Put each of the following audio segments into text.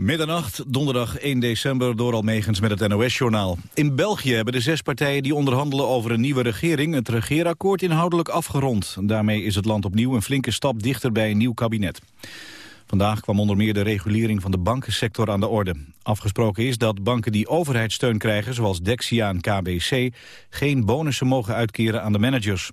Middernacht, donderdag 1 december, door Almegens met het NOS-journaal. In België hebben de zes partijen die onderhandelen over een nieuwe regering... het regeerakkoord inhoudelijk afgerond. Daarmee is het land opnieuw een flinke stap dichter bij een nieuw kabinet. Vandaag kwam onder meer de regulering van de bankensector aan de orde. Afgesproken is dat banken die overheidssteun krijgen, zoals Dexia en KBC... geen bonussen mogen uitkeren aan de managers.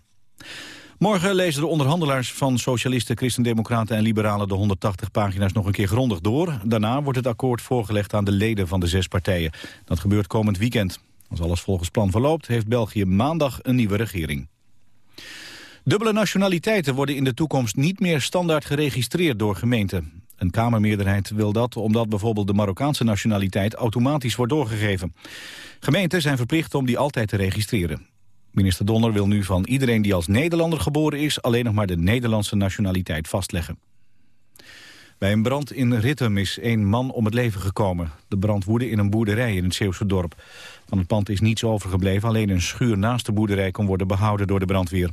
Morgen lezen de onderhandelaars van socialisten, christendemocraten en liberalen de 180 pagina's nog een keer grondig door. Daarna wordt het akkoord voorgelegd aan de leden van de zes partijen. Dat gebeurt komend weekend. Als alles volgens plan verloopt, heeft België maandag een nieuwe regering. Dubbele nationaliteiten worden in de toekomst niet meer standaard geregistreerd door gemeenten. Een Kamermeerderheid wil dat omdat bijvoorbeeld de Marokkaanse nationaliteit automatisch wordt doorgegeven. Gemeenten zijn verplicht om die altijd te registreren. Minister Donner wil nu van iedereen die als Nederlander geboren is... alleen nog maar de Nederlandse nationaliteit vastleggen. Bij een brand in Rittem is één man om het leven gekomen. De brand woedde in een boerderij in het Zeeuwse dorp. Van het pand is niets overgebleven. Alleen een schuur naast de boerderij kon worden behouden door de brandweer.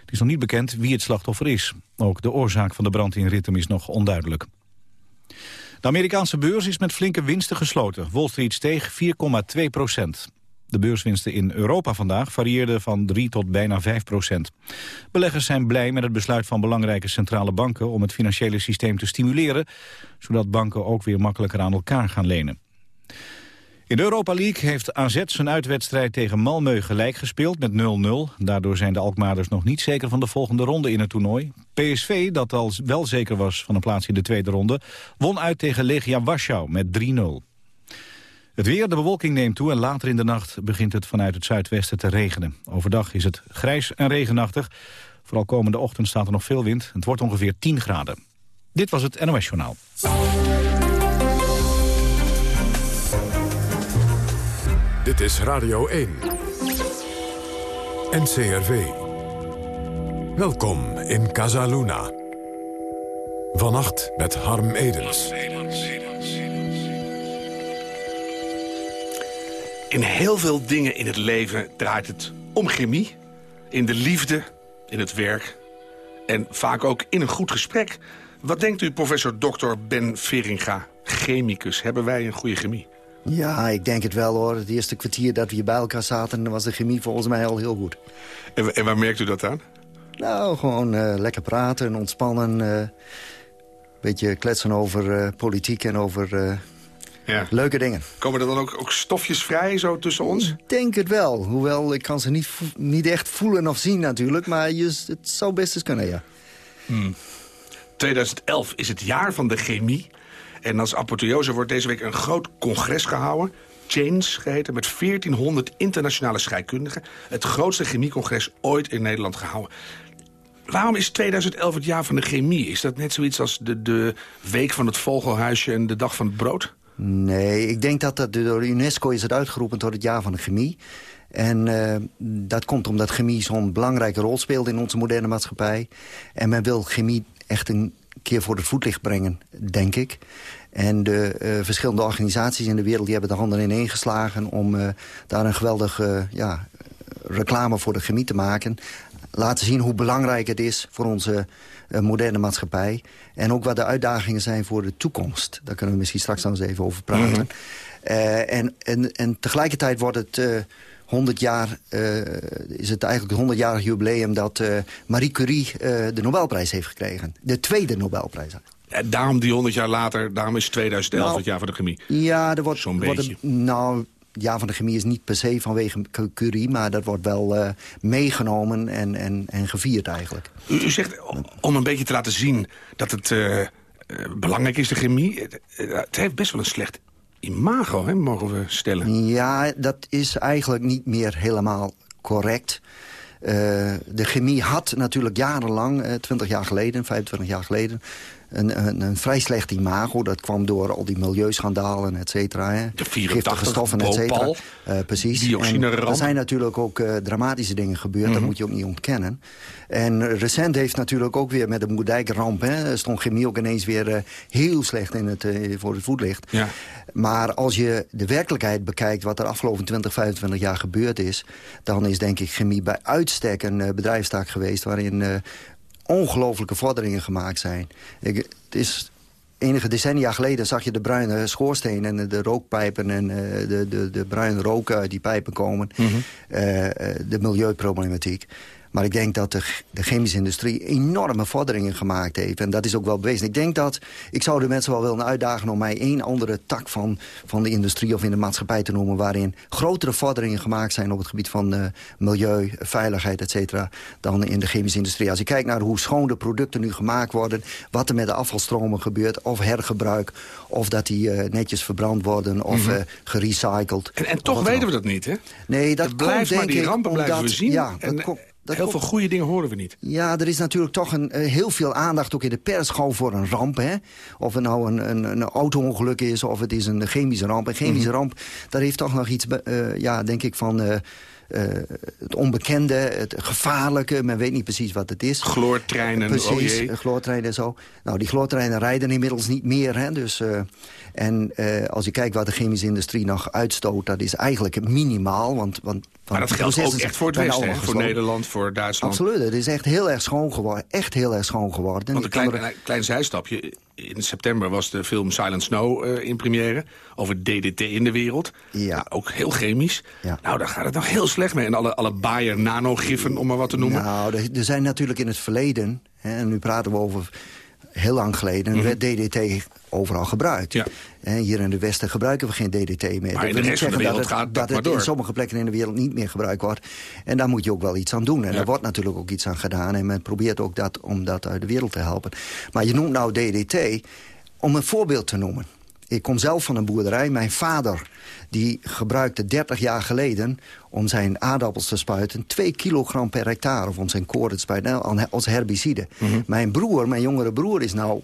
Het is nog niet bekend wie het slachtoffer is. Ook de oorzaak van de brand in Rittem is nog onduidelijk. De Amerikaanse beurs is met flinke winsten gesloten. Wall Street steeg 4,2 procent. De beurswinsten in Europa vandaag varieerden van 3 tot bijna 5 procent. Beleggers zijn blij met het besluit van belangrijke centrale banken... om het financiële systeem te stimuleren... zodat banken ook weer makkelijker aan elkaar gaan lenen. In de Europa League heeft AZ zijn uitwedstrijd tegen Malmö gelijk gespeeld met 0-0. Daardoor zijn de Alkmaarders nog niet zeker van de volgende ronde in het toernooi. PSV, dat al wel zeker was van een plaats in de tweede ronde... won uit tegen Legia Warschau met 3-0. Het weer, de bewolking neemt toe en later in de nacht begint het vanuit het zuidwesten te regenen. Overdag is het grijs en regenachtig. Vooral komende ochtend staat er nog veel wind. Het wordt ongeveer 10 graden. Dit was het NOS Journaal. Dit is Radio 1. NCRV. Welkom in Casaluna. Vannacht met Harm Edens. In heel veel dingen in het leven draait het om chemie. In de liefde, in het werk en vaak ook in een goed gesprek. Wat denkt u, professor Dr. Ben Veringa, chemicus? Hebben wij een goede chemie? Ja, ik denk het wel hoor. Het eerste kwartier dat we hier bij elkaar zaten... was de chemie volgens mij al heel goed. En, en waar merkt u dat aan? Nou, gewoon uh, lekker praten, ontspannen. Een uh, beetje kletsen over uh, politiek en over ja. Leuke dingen. Komen er dan ook, ook stofjes vrij zo tussen ons? Ik denk het wel. Hoewel, ik kan ze niet, niet echt voelen of zien natuurlijk. Maar je, het zou best eens kunnen, ja. Hmm. 2011 is het jaar van de chemie. En als apotheose wordt deze week een groot congres gehouden. Change geheten, met 1400 internationale scheikundigen. Het grootste chemiecongres ooit in Nederland gehouden. Waarom is 2011 het jaar van de chemie? Is dat net zoiets als de, de week van het vogelhuisje en de dag van het brood? Nee, ik denk dat dat door UNESCO is het uitgeroepen tot het jaar van de chemie. En uh, dat komt omdat chemie zo'n belangrijke rol speelt in onze moderne maatschappij. En men wil chemie echt een keer voor het voetlicht brengen, denk ik. En de uh, verschillende organisaties in de wereld die hebben de handen ineen geslagen... om uh, daar een geweldige ja, reclame voor de chemie te maken. Laten zien hoe belangrijk het is voor onze uh, moderne maatschappij. En ook wat de uitdagingen zijn voor de toekomst. Daar kunnen we misschien straks nog eens even over praten. Mm en, en, en tegelijkertijd wordt het... Uh, 100 jaar uh, is het eigenlijk het 100-jarig jubileum dat Marie Curie de Nobelprijs heeft gekregen. De tweede Nobelprijs. En daarom die 100 jaar later, daarom is 2011 nou, het jaar van de chemie. Ja, er wordt, Zo'n beetje. nou, ja van de chemie is niet per se vanwege Curie... maar dat wordt wel uh, meegenomen en, en, en gevierd eigenlijk. U, zegt om een beetje te laten zien dat het uh, uh, belangrijk is, de chemie... Het, het, heeft best wel een slecht imago, hè, mogen we stellen. Ja, dat is eigenlijk niet meer helemaal correct... de chemie had natuurlijk jarenlang, 20 jaar geleden, 25 jaar geleden een, een, een, vrij slecht imago. Dat kwam door al die milieuschandalen, et cetera. Hè. De 84, stoffen, et cetera. Uh, precies. En er zijn natuurlijk ook uh, dramatische dingen gebeurd. Mm -hmm. Dat mhm. moet je ook niet ontkennen. En recent heeft natuurlijk ook weer met de Moerdijkramp... Hè, stond chemie ook ineens weer uh, heel slecht in het, voor het voetlicht. Ja. Maar als je de werkelijkheid bekijkt... wat er afgelopen 20, 25 jaar gebeurd is... dan is denk ik chemie bij uitstek een bedrijfstaak geweest... waarin ongelooflijke vorderingen gemaakt zijn. Ik, het is enige decennia geleden zag je de bruine schoorsteen en de rookpijpen en uh, de, de, de bruine rook uit die pijpen komen. Mm -hmm. uh, de milieuproblematiek. Maar ik denk dat de, de, chemische industrie enorme vorderingen gemaakt heeft. En dat is ook wel bewezen. Ik denk dat, ik zou de mensen wel willen uitdagen... om mij één andere tak van, van de industrie of in de maatschappij te noemen... waarin grotere vorderingen gemaakt zijn op het gebied van uh, milieu, veiligheid, et cetera... dan in de chemische industrie. Als ik kijk naar hoe schoon de producten nu gemaakt worden... wat er met de afvalstromen gebeurt, of hergebruik... of dat die uh, netjes verbrand worden of mm -hmm. uh, gerecycled. En, en toch weten we dat niet, hè? Nee, dat blijft komt, maar die rampen blijven we zien. Ja, en, dat komt... Heel veel goede dingen horen we niet. Ja, er is natuurlijk toch een, uh, heel veel aandacht ook in de pers gewoon voor een ramp. Hè? Of het nou een, een, een auto-ongeluk is of het is een chemische ramp. Een chemische mm -hmm. ramp, daar heeft toch nog iets, uh, ja, denk ik, van... Uh, uh, het onbekende, het gevaarlijke. Men weet niet precies wat het is. Chloortreinen, precies, oh jee. chloortreinen en zo. Nou, die chloortreinen rijden inmiddels niet meer. Hè, dus, uh, en uh, als je kijkt wat de chemische industrie nog uitstoot... dat is eigenlijk minimaal. Want, want, maar dat geldt ook echt voor het Westen, voor Nederland, voor Duitsland. Absoluut, het is echt heel erg schoon geworden. Echt heel erg schoon geworden. Want een klein, er... klein zijstapje. In september was de film Silent Snow uh, in première. Over DDT in de wereld. Ja. Nou, ook heel chemisch. Ja. Nou, daar gaat het nog heel slecht mee. En alle, alle Bayer nanogiffen, om maar wat te noemen. Nou, er zijn natuurlijk in het verleden... Hè, en nu praten we over heel lang geleden... Mm -hmm. werd DDT overal gebruikt. Ja. En hier in de Westen gebruiken we geen DDT meer. Maar in de rest van de wereld dat gaat dat, dat het in sommige plekken in de wereld niet meer gebruikt wordt. En daar moet je ook wel iets aan doen. En ja. er wordt natuurlijk ook iets aan gedaan. En men probeert ook dat, om dat uit de wereld te helpen. Maar je noemt nou DDT om een voorbeeld te noemen. Ik kom zelf van een boerderij. Mijn vader die gebruikte 30 jaar geleden om zijn aardappels te spuiten... 2 kilogram per hectare, of om zijn koren te spuiten, als herbicide. Mm -hmm. Mijn broer, mijn jongere broer, is nou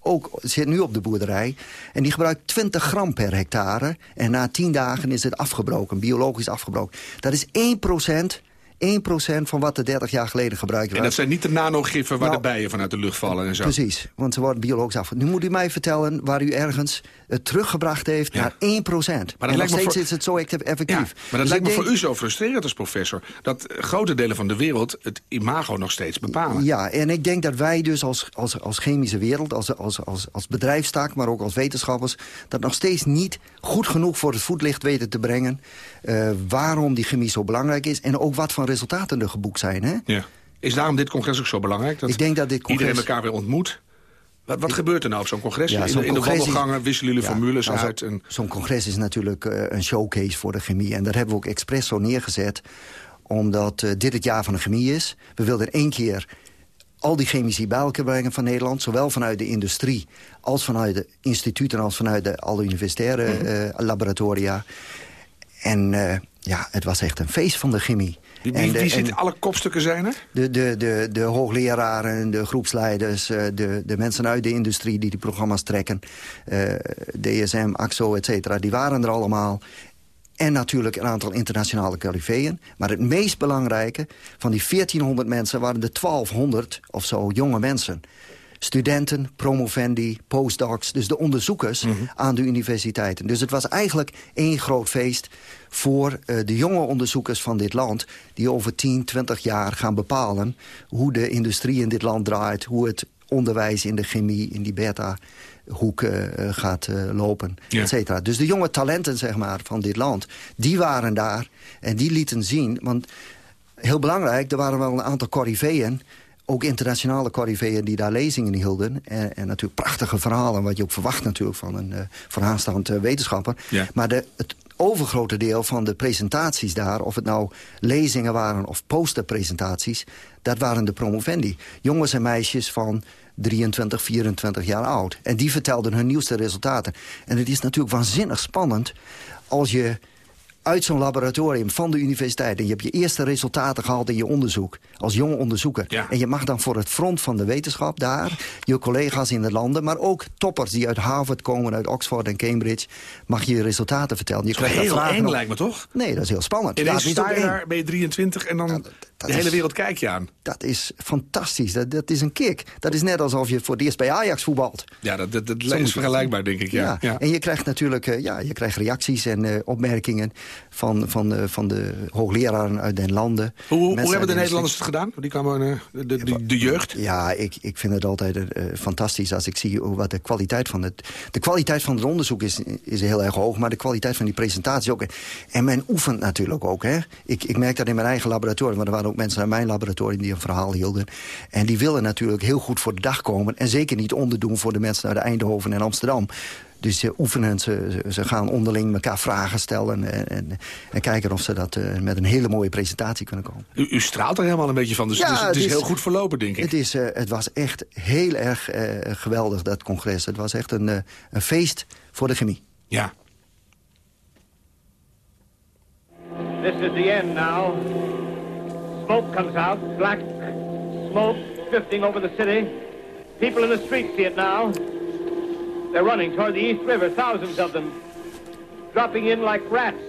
ook, zit nu op de boerderij. En die gebruikt 20 gram per hectare. En na 10 dagen is het afgebroken, biologisch afgebroken. Dat is 1 procent 1% van wat er 30 jaar geleden gebruikt werd. En dat zijn niet de nanogiffen waar nou, de bijen vanuit de lucht vallen en zo? Precies, want ze worden biologisch af. Nu moet u mij vertellen waar u ergens het teruggebracht heeft ja. naar 1%. Maar dat en lijkt nog steeds voor... is het zo effectief. Ja, maar dat dus lijkt me denk... voor u zo frustrerend als professor... dat grote delen van de wereld het imago nog steeds bepalen. Ja, en ik denk dat wij dus als, als, als chemische wereld, als, als, als, als bedrijfstak... maar ook als wetenschappers, dat nog steeds niet goed genoeg voor het voetlicht weten te brengen... Uh, waarom die chemie zo belangrijk is en ook wat van resultaten er geboekt zijn. Hè? Ja. Is daarom dit congres ook zo belangrijk? Dat ik denk dat dit congres... Iedereen elkaar weer ontmoet? Wat, wat ik... gebeurt er nou op zo'n congres? Ja, zo in, in de wandelgangen is... wisselen jullie ja, formules nou, uit? En... Zo'n congres is natuurlijk uh, een showcase voor de chemie. En dat hebben we ook expres zo neergezet. Omdat uh, dit het jaar van de chemie is. We wilden één keer al die chemici bij elkaar brengen van Nederland. Zowel vanuit de industrie als vanuit de instituten... als vanuit de, alle universitaire mm -hmm. uh, laboratoria. En ja, het was echt een feest van de chemie. Wie zit alle kopstukken zijn er? De, de, de, de hoogleraren, de groepsleiders, de, de mensen uit de industrie die die programma's trekken. Uh, DSM, AXO, et cetera, die waren er allemaal. En natuurlijk een aantal internationale caraveeën. Maar het meest belangrijke, van die 1400 mensen waren er 1200 of zo jonge mensen studenten, promovendi, postdocs, dus de onderzoekers mm -hmm. aan de universiteiten. Dus het was eigenlijk één groot feest voor uh, de jonge onderzoekers van dit land... die over 10, 20 jaar gaan bepalen hoe de industrie in dit land draait... hoe het onderwijs in de chemie, in die beta-hoek uh, gaat uh, lopen, ja. et cetera. Dus de jonge talenten zeg maar, van dit land, die waren daar en die lieten zien... want heel belangrijk, er waren wel een aantal corriveeën ook internationale corriveeën die daar lezingen hielden. En, en, natuurlijk prachtige verhalen, wat je ook verwacht natuurlijk van een uh, vooraanstaand uh, wetenschapper. Ja. Maar de, het overgrote deel van de presentaties daar, of het nou lezingen waren of posterpresentaties, dat waren de promovendi. Jongens en meisjes van 23, 24 jaar oud. En die vertelden hun nieuwste resultaten. En het is natuurlijk waanzinnig spannend als je uit zo'n laboratorium van de universiteit... en je hebt je eerste resultaten gehaald in je onderzoek... als jonge onderzoeker. Ja. En je mag dan voor het front van de wetenschap daar... je collega's in de landen, maar ook toppers die uit Harvard komen... uit Oxford en Cambridge, mag je je resultaten vertellen. Je krijgt heel eng, lijkt me toch? Nee, dat is heel spannend. Ineens sta je daar, ben je 23 en dan dat, dat de hele is, wereld kijk je aan. Dat is fantastisch. Dat, dat is een kick. Dat is net alsof je voor het eerst bij Ajax voetbalt. Ja, dat, dat, dat is vergelijkbaar, denk ik. Ja. En je krijgt natuurlijk uh, ja, je krijgt reacties en uh, opmerkingen... van, van, de, van de hoogleraren uit den landen. Hoe, hoe hebben de de Nederlanders het gedaan? Die kwamen, uh, de, de, de, jeugd? Ja, ik, ik vind het altijd uh, fantastisch als ik zie wat de kwaliteit van het... De kwaliteit van het onderzoek is, is heel erg hoog, maar de kwaliteit van die presentatie ook. En men oefent natuurlijk ook. Hè. Ik, ik merk dat in mijn eigen laboratorium, maar er waren ook mensen uit mijn laboratorium die een verhaal hielden. En die willen natuurlijk heel goed voor de dag komen. En zeker niet onderdoen voor de mensen uit Eindhoven en Amsterdam. Dus ze oefenen, ze, ze gaan onderling elkaar vragen stellen... en, en, en kijken of ze dat uh, met een hele mooie presentatie kunnen komen. U, u, straalt er helemaal een beetje van, dus ja, het, is, het is, heel goed verlopen, denk ik. Het, is, uh, het was echt heel erg uh, geweldig, dat congres. Het was echt een, een feest voor de chemie. Ja. This is the end now. Smoke comes out, black smoke drifting over the city. People in the streets see it now. They're running toward the East River, thousands of them, dropping in like rats.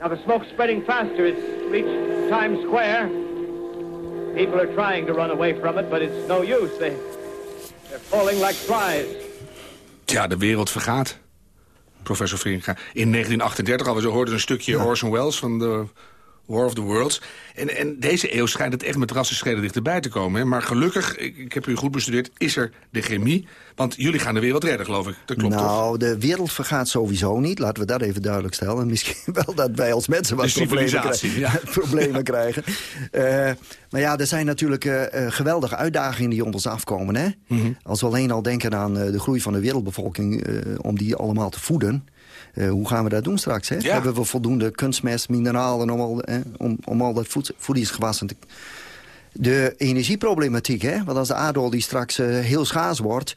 Now the smoke's spreading faster. It's reached Times Square. People are trying to run away from it, but it's no use. They, they're falling like flies. Ja, de wereld vergaat, professor Veringa. In 1938 al, we hoorden een stukje ja. Orson Welles van de War of the Worlds. En, en deze eeuw schijnt het echt met rassenscheden dichterbij te komen. Hè? Maar gelukkig, ik, ik, heb u goed bestudeerd, is er de chemie. Want jullie gaan de wereld redden, geloof ik. Dat klopt nou, toch? de wereld vergaat sowieso niet. Laten we dat even duidelijk stellen. Misschien wel dat wij als mensen wat problemen, krijgen, ja. problemen krijgen. Uh, maar ja, er zijn natuurlijk uh, uh, geweldige uitdagingen die op ons afkomen. Hè? Mm -hmm. Als we alleen al denken aan de groei van de wereldbevolking... om die allemaal te voeden... Uh, hoe gaan we dat doen straks? Hè? Ja. Hebben we voldoende kunstmest, mineralen om al, eh, om, om al dat voed, voedingsgewassen te... De energieproblematiek, hè? want als de aardolie straks uh, heel schaars wordt...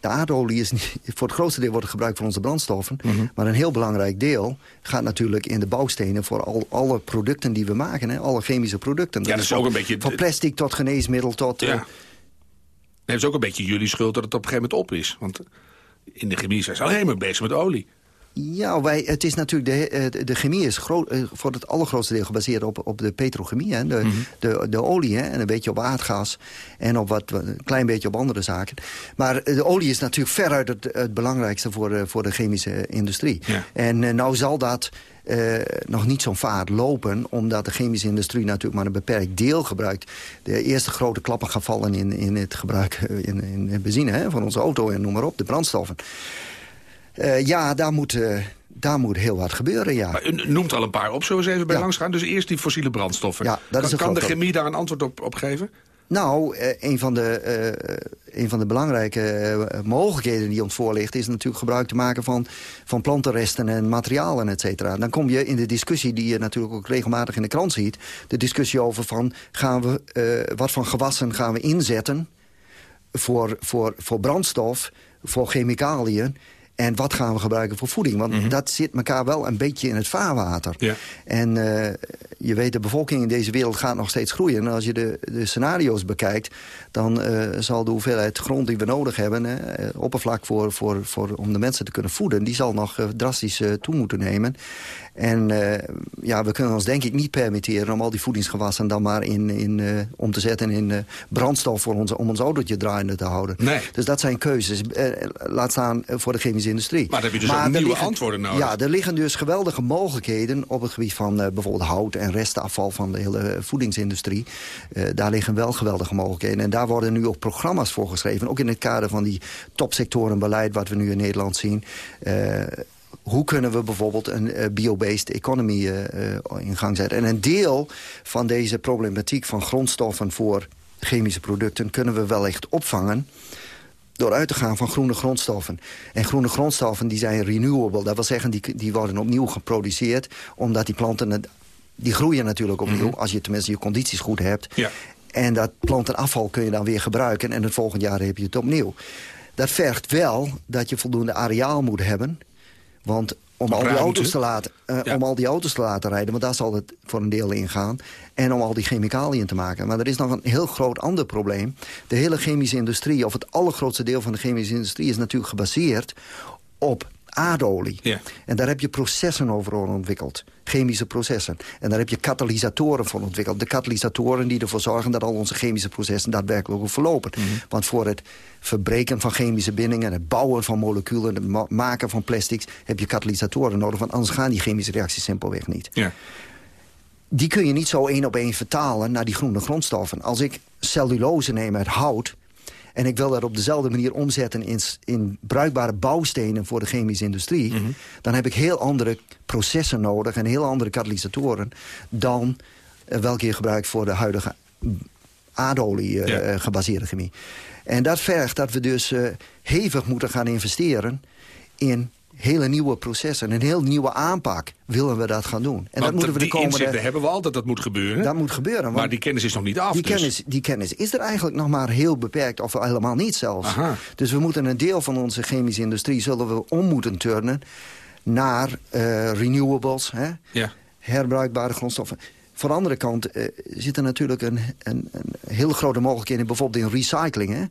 De aardolie is niet, voor het grootste deel wordt gebruikt voor onze brandstoffen. Mm -hmm. Maar een heel belangrijk deel gaat natuurlijk in de bouwstenen... voor al, alle producten die we maken, hè? alle chemische producten. Dat ja, dat is ook een beetje... Van plastic tot geneesmiddel tot... Ja. Uh, dat is ook een beetje jullie schuld dat het op een gegeven moment op is. Want in de chemie zijn ze alleen maar bezig met olie. Ja, wij, het is natuurlijk de, de, de chemie is groot, voor het allergrootste deel gebaseerd op, op de petrochemie. Hè? De, mm -hmm. de, de olie hè? en een beetje op aardgas en op wat, een klein beetje op andere zaken. Maar de olie is natuurlijk veruit het, het belangrijkste voor de, voor de chemische industrie. Ja. En nou zal dat uh, nog niet zo'n vaart lopen... omdat de chemische industrie natuurlijk maar een beperkt deel gebruikt. De eerste grote klappen gaan vallen in, in het gebruik in, in benzine hè? van onze auto en noem maar op, de brandstoffen. Uh, ja, daar moet, uh, daar moet heel wat gebeuren, ja. Maar u noemt al een paar op, zullen we eens even bij ja. langs gaan? Dus eerst die fossiele brandstoffen. Ja, dat kan de chemie daar een antwoord op, op geven? Nou, uh, een, van de, een van de belangrijke mogelijkheden die ons voorligt... is natuurlijk gebruik te maken van, van plantenresten en materialen, et cetera. Dan kom je in de discussie die je natuurlijk ook regelmatig in de krant ziet... de discussie over van, gaan we, wat voor gewassen gaan we inzetten... voor, voor, voor brandstof, voor chemicaliën... En wat gaan we gebruiken voor voeding? Want mm -hmm. dat zit elkaar wel een beetje in het vaarwater. Ja. En uh, je weet, de bevolking in deze wereld gaat nog steeds groeien. En als je de, de scenario's bekijkt... dan uh, zal de hoeveelheid grond die we nodig hebben... Uh, oppervlak voor, voor, voor, om de mensen te kunnen voeden... die zal nog drastisch toe moeten nemen. En ja, we kunnen ons denk ik niet permitteren... om al die voedingsgewassen dan maar in, in, om te zetten in brandstof... Voor onze, om ons autootje draaiende te houden. Nee. Dus dat zijn keuzes. laat staan voor de chemische industrie. Maar dan heb je dus maar ook nieuwe liggen, antwoorden nodig. Ja, er liggen dus geweldige mogelijkheden op het gebied van uh, bijvoorbeeld hout en restafval van de hele voedingsindustrie. Uh, daar liggen wel geweldige mogelijkheden. En daar worden nu ook programma's voor geschreven. Ook in het kader van die topsectorenbeleid wat we nu in Nederland zien. Uh, hoe kunnen we bijvoorbeeld een uh, bio-based economy uh, in gang zetten. En een deel van deze problematiek van grondstoffen voor chemische producten... kunnen we wel echt opvangen door uit te gaan van groene grondstoffen. En groene grondstoffen die zijn renewable. Dat wil zeggen, die, die worden opnieuw geproduceerd... omdat die planten... die groeien natuurlijk opnieuw... Mm -hmm. als je tenminste je condities goed hebt. Ja. En dat plantenafval kun je dan weer gebruiken... en het volgend jaar heb je het opnieuw. Dat vergt wel dat je voldoende areaal moet hebben... Want om al, die auto's te laten, uh, ja. om al die auto's te laten rijden... want daar zal het voor een deel in gaan... en om al die chemicaliën te maken. Maar er is nog een heel groot ander probleem. De hele chemische industrie, of het allergrootste deel van de chemische industrie... is natuurlijk gebaseerd op aardolie. Ja. En daar heb je processen over ontwikkeld. Chemische processen. En daar heb je katalysatoren voor ontwikkeld. De katalysatoren die ervoor zorgen dat al onze chemische processen daadwerkelijk ook verlopen. Mhm. Want voor het verbreken van chemische bindingen... het bouwen van moleculen, het ma- maken van plastics... heb je katalysatoren nodig, want anders gaan die chemische reacties simpelweg niet Ja. die kun je niet zo één op één vertalen naar die groene grondstoffen. Als ik cellulose neem uit hout... en ik wil dat op dezelfde manier omzetten in, in bruikbare bouwstenen voor de chemische industrie... Mhm. dan heb ik heel andere processen nodig en heel andere katalysatoren... dan eh, welke je gebruikt voor de huidige aardolie eh, Ja. eh, gebaseerde chemie. En dat vergt dat we dus hevig moeten gaan investeren in hele nieuwe processen. Een heel nieuwe aanpak willen we dat gaan doen. En dat moeten we de die komende... inzichten hebben we al dat moet gebeuren. Dat moet gebeuren. Maar die kennis is nog niet af. die, dus. kennis, die kennis is er eigenlijk nog maar heel beperkt, of helemaal niet zelfs. Aha. Dus we moeten een deel van onze chemische industrie... zullen we om moeten turnen naar eh, renewables, hè? Ja. herbruikbare grondstoffen. Van de andere kant eh, zit er natuurlijk een, een, een heel grote mogelijkheid... in bijvoorbeeld in recycling. Hè?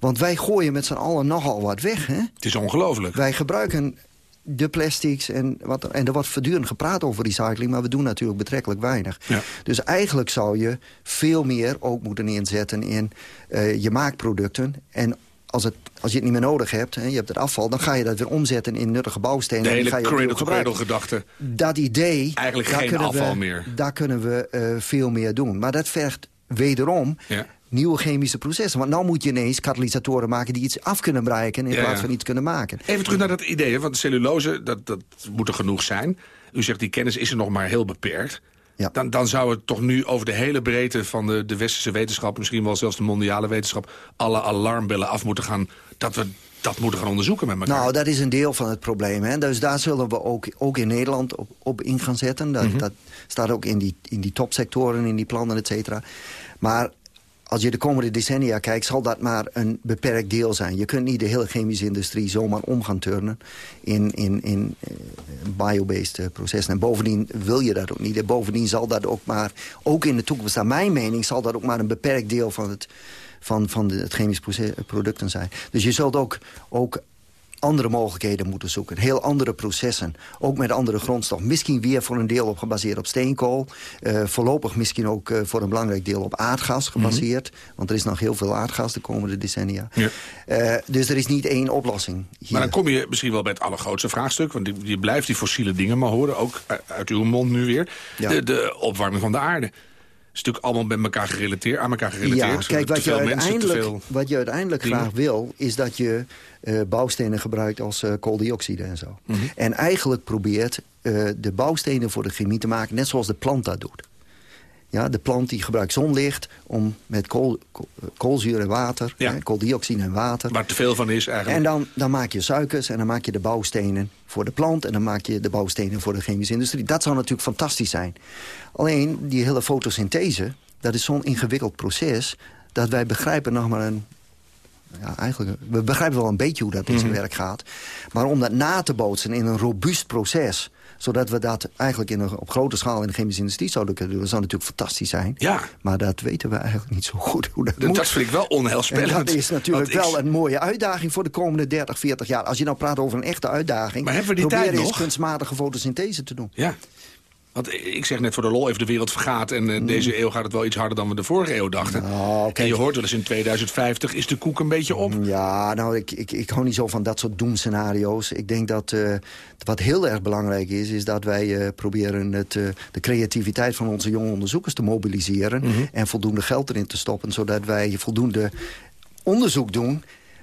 Want wij gooien met z'n allen nogal wat weg. Hè? Het is ongelooflijk. Wij gebruiken de plastics en, wat, en er wordt voortdurend gepraat over recycling... maar we doen natuurlijk betrekkelijk weinig. Ja. Dus eigenlijk zou je veel meer ook moeten inzetten in eh, je maakproducten... en als, het, als je het niet meer nodig hebt, hè, je hebt het afval... dan ga je dat weer omzetten in nuttige bouwstenen. De en hele ga je opnieuw cradle-to-cradle gebruiken. gedachte. Dat idee... Eigenlijk daar geen kunnen afval we, meer. Daar kunnen we eh, veel meer doen. Maar dat vergt wederom Ja. Nieuwe chemische processen. Want nu moet je ineens katalysatoren maken die iets af kunnen bereiken... in Ja, plaats van iets kunnen maken. Even terug naar dat idee, want cellulose, dat, dat moet er genoeg zijn. U zegt die kennis is er nog maar heel beperkt. Ja. Dan, dan zou het toch nu over de hele breedte van de, de westerse wetenschap... misschien wel zelfs de mondiale wetenschap... alle alarmbellen af moeten gaan dat we dat moeten gaan onderzoeken met elkaar. Nou, dat is een deel van het probleem. Hè? Dus daar zullen we ook, ook in Nederland op, op in gaan zetten. Dat, dat staat ook in die, in die topsectoren, in die plannen, et cetera. Maar als je de komende decennia kijkt, zal dat maar een beperkt deel zijn. Je kunt niet de hele chemische industrie zomaar om gaan turnen in, in, in eh, biobased eh, processen. En bovendien wil je dat ook niet. En bovendien zal dat ook maar, ook in de toekomst, naar mijn mening, zal dat ook maar een beperkt deel van het, van, van het chemisch proces, producten zijn. Dus je zult ook, ook andere mogelijkheden moeten zoeken. Heel andere processen. Ook met andere grondstof. Misschien weer voor een deel op gebaseerd op steenkool. Eh, voorlopig misschien ook eh, voor een belangrijk deel op aardgas gebaseerd. Want er is nog heel veel aardgas de komende decennia. Ja. Eh, dus er is niet één oplossing. Hier. Maar dan kom je misschien wel bij het allergrootste vraagstuk. Want je, blijft die fossiele dingen maar horen. Ook uit- uit uw mond nu weer. Ja. De, de opwarming van de aarde. Is natuurlijk allemaal met elkaar gerelateerd, aan elkaar gerelateerd. Ja, kijk, wat je, mensen, uiteindelijk, wat je uiteindelijk dingen. graag wil... is dat je eh, bouwstenen gebruikt als eh, kooldioxide en zo. Mhm. En eigenlijk probeert eh, de bouwstenen voor de chemie te maken... net zoals de plant dat doet. Ja, de plant die gebruikt zonlicht om met kool, ko- koolzuur en water... Ja. hè, kooldioxide en water... Waar te veel van is eigenlijk. En dan, dan maak je suikers en dan maak je de bouwstenen voor de plant... en dan maak je de bouwstenen voor de chemische industrie. Dat zou natuurlijk fantastisch zijn. Alleen die hele fotosynthese, dat is zo'n ingewikkeld proces... dat wij begrijpen nog maar een... Ja, eigenlijk, we begrijpen wel een beetje hoe dat in zijn werk gaat. Maar om dat na te bootsen in een robuust proces zodat we dat eigenlijk in een, op grote schaal in de chemische industrie zouden kunnen doen... dat zou natuurlijk fantastisch zijn. Ja. Maar dat weten we eigenlijk niet zo goed hoe dat, Dat, moet. dat vind ik wel En onheilspellend. dat is natuurlijk ik- wel een mooie uitdaging voor de komende 30, 40 jaar. Als je nou praat over een echte uitdaging... Maar hebben we die probeer tijd eens nog? kunstmatige fotosynthese te doen. Ja. Want ik zeg net voor de lol even de wereld vergaat... en eh, deze eeuw gaat het wel iets harder dan we de vorige eeuw dachten. Nou, en je hoort wel eens in 2050 is de koek een beetje op. Ja, nou, ik, ik, ik hou niet zo van dat soort doemscenario's. Ik denk dat eh, wat heel erg belangrijk is... is dat wij eh, proberen het, de creativiteit van onze jonge onderzoekers te mobiliseren... Mhm. en voldoende geld erin te stoppen... zodat wij voldoende onderzoek doen...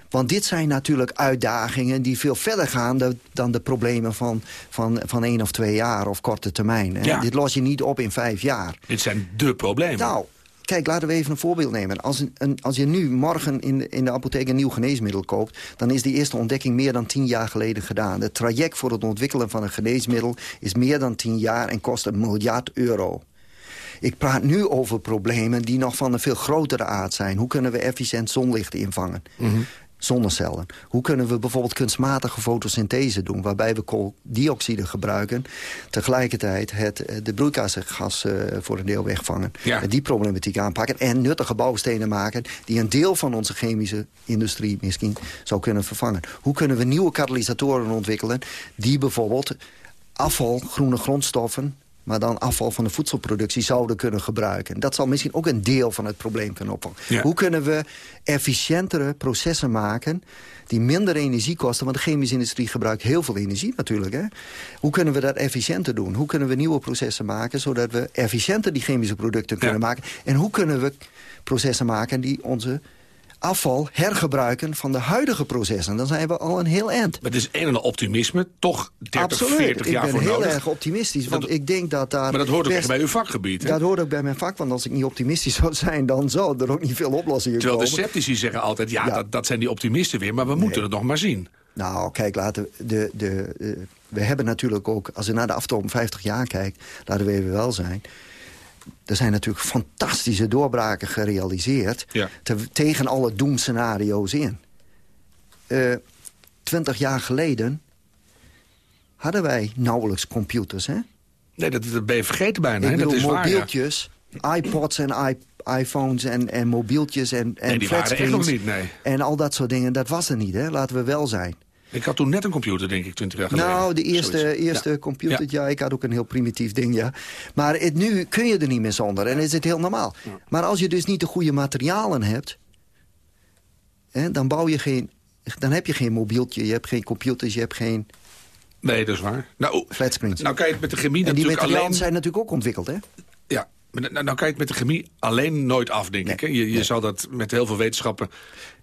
Want dit zijn natuurlijk uitdagingen die veel verder gaan... dan- dan de problemen van, van, van één of twee jaar of korte termijn. Ja. Dit los je niet op in vijf jaar. Dit zijn dé problemen. Nou, kijk, laten we even een voorbeeld nemen. Als, een, als je nu morgen in de, in de apotheek een nieuw geneesmiddel koopt... dan is die eerste ontdekking meer dan tien jaar geleden gedaan. Het traject voor het ontwikkelen van een geneesmiddel... is meer dan tien jaar en kost een miljard euro. Ik praat nu over problemen die nog van een veel grotere aard zijn. Hoe kunnen we efficiënt zonlicht invangen? Zonnecellen? Hoe kunnen we bijvoorbeeld kunstmatige fotosynthese doen... waarbij we kooldioxide gebruiken... tegelijkertijd het, eh, de broeikasgas uh, voor een deel wegvangen. Ja. En die problematiek aanpakken. En nuttige bouwstenen maken... die een deel van onze chemische industrie misschien zou kunnen vervangen. Hoe kunnen we nieuwe katalysatoren ontwikkelen... die bijvoorbeeld afval, groene grondstoffen maar dan afval van de voedselproductie zouden kunnen gebruiken. Dat zal misschien ook een deel van het probleem kunnen opvangen. Ja. Hoe kunnen we efficiëntere processen maken die minder energie kosten? Want de chemische industrie gebruikt heel veel energie natuurlijk. Hè? Hoe kunnen we dat efficiënter doen? Hoe kunnen we nieuwe processen maken... zodat we efficiënter die chemische producten kunnen Ja. maken? En hoe kunnen we processen maken die onze afval hergebruiken van de huidige processen? Dan zijn we al een heel eind. Maar het is een en optimisme. Toch 30, Absoluut. 40 ik jaar ben voor heel nodig. erg optimistisch. Want Dat- ik denk dat daar... Maar dat hoort ook best- bij uw vakgebied. Hè? Dat hoort ook bij mijn vak, want als ik niet optimistisch zou zijn... dan zou er ook niet veel oplossingen Terwijl de komen. sceptici zeggen altijd... ja, Ja. Dat, dat zijn die optimisten weer, maar we moeten het nog maar zien. Nou, kijk, laten we, de, de, eh, we hebben natuurlijk ook... als je naar de afgelopen 50 jaar kijkt, laten we even wel zijn... er zijn natuurlijk fantastische doorbraken gerealiseerd... Ja. te- tegen alle doemscenario's in. Eh, Twintig jaar geleden hadden wij nauwelijks computers, hè? Nee, dat, dat ben je vergeten bijna. Ik? Dat is waar, ja. mobieltjes, iPods en iPhones en, en mobieltjes en, en Nee, die waren echt flatscreens nog niet, nee. En al dat soort dingen, dat was er niet, hè? laten we wel zijn. Ik had toen net een computer, denk ik, 20 jaar geleden. Nou, de eerste, Zoiets. eerste Ja. computer, Ja. ja. ik had ook een heel primitief ding, ja. Maar het, nu kun je er niet meer zonder en is het heel normaal. Maar als je dus niet de goede materialen hebt... Hè, dan bouw je geen... Dan heb je geen mobieltje, je hebt geen computers, je hebt geen Nee, dat is waar. Nou, flatscreens. nou kan je het met de chemie en die natuurlijk materialen alleen... zijn natuurlijk ook ontwikkeld, hè? Nou, nou kan je het met de chemie alleen nooit af, denk Nee. ik. Hè? Je, je Nee. zal dat met heel veel wetenschappen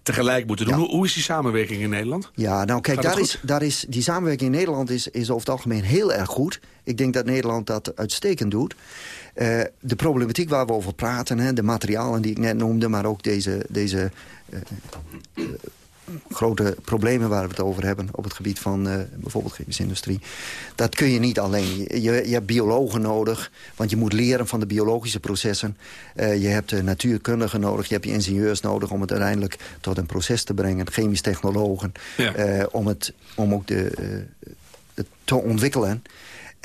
tegelijk moeten doen. Ja. Hoe, hoe is die samenwerking in Nederland? Ja, nou kijk, daar is, daar is, die samenwerking in Nederland is, is over het algemeen heel erg goed. Ik denk dat Nederland dat uitstekend doet. Eh, de problematiek waar we over praten, hè, de materialen die ik net noemde... maar ook deze, deze eh, grote problemen waar we het over hebben... op het gebied van eh, bijvoorbeeld chemische industrie... dat kun je niet alleen. Je, je, hebt biologen nodig, want je moet leren van de biologische processen. Eh, je hebt eh, natuurkundigen nodig, je hebt je ingenieurs nodig... om het uiteindelijk tot een proces te brengen. Chemisch technologen, Ja. om, het, om ook de, het te ontwikkelen.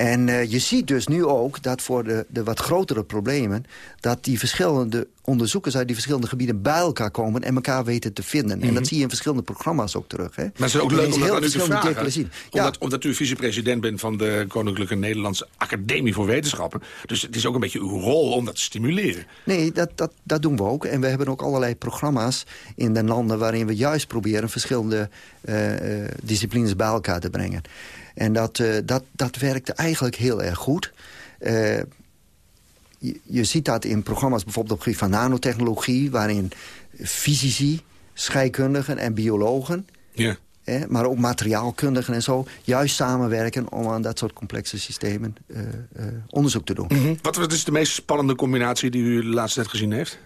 En eh, je ziet dus nu ook dat voor de, de wat grotere problemen... dat die verschillende onderzoekers uit die verschillende gebieden bij elkaar komen... en elkaar weten te vinden. En dat zie je in verschillende programma's ook terug. Hè? Mhm. Maar het is ook En leuk om dat te vragen. zien. Ja, Omdat, omdat u vicepresident bent van de Koninklijke Nederlandse Academie voor Wetenschappen. Dus het is ook een beetje uw rol om dat te stimuleren. Nee, dat, dat, dat doen we ook. En we hebben ook allerlei programma's in de landen... waarin we juist proberen verschillende eh, eh, disciplines bij elkaar te brengen. En dat, eh, dat, dat werkte eigenlijk heel erg goed. Eh, je, je ziet dat in programma's bijvoorbeeld op het gebied van nanotechnologie... waarin fysici, scheikundigen en biologen... Ja. Hè, maar ook materiaalkundigen en zo... juist samenwerken om aan dat soort complexe systemen eh, onderzoek te doen. Wat was dus de meest spannende combinatie die u de laatste tijd gezien heeft?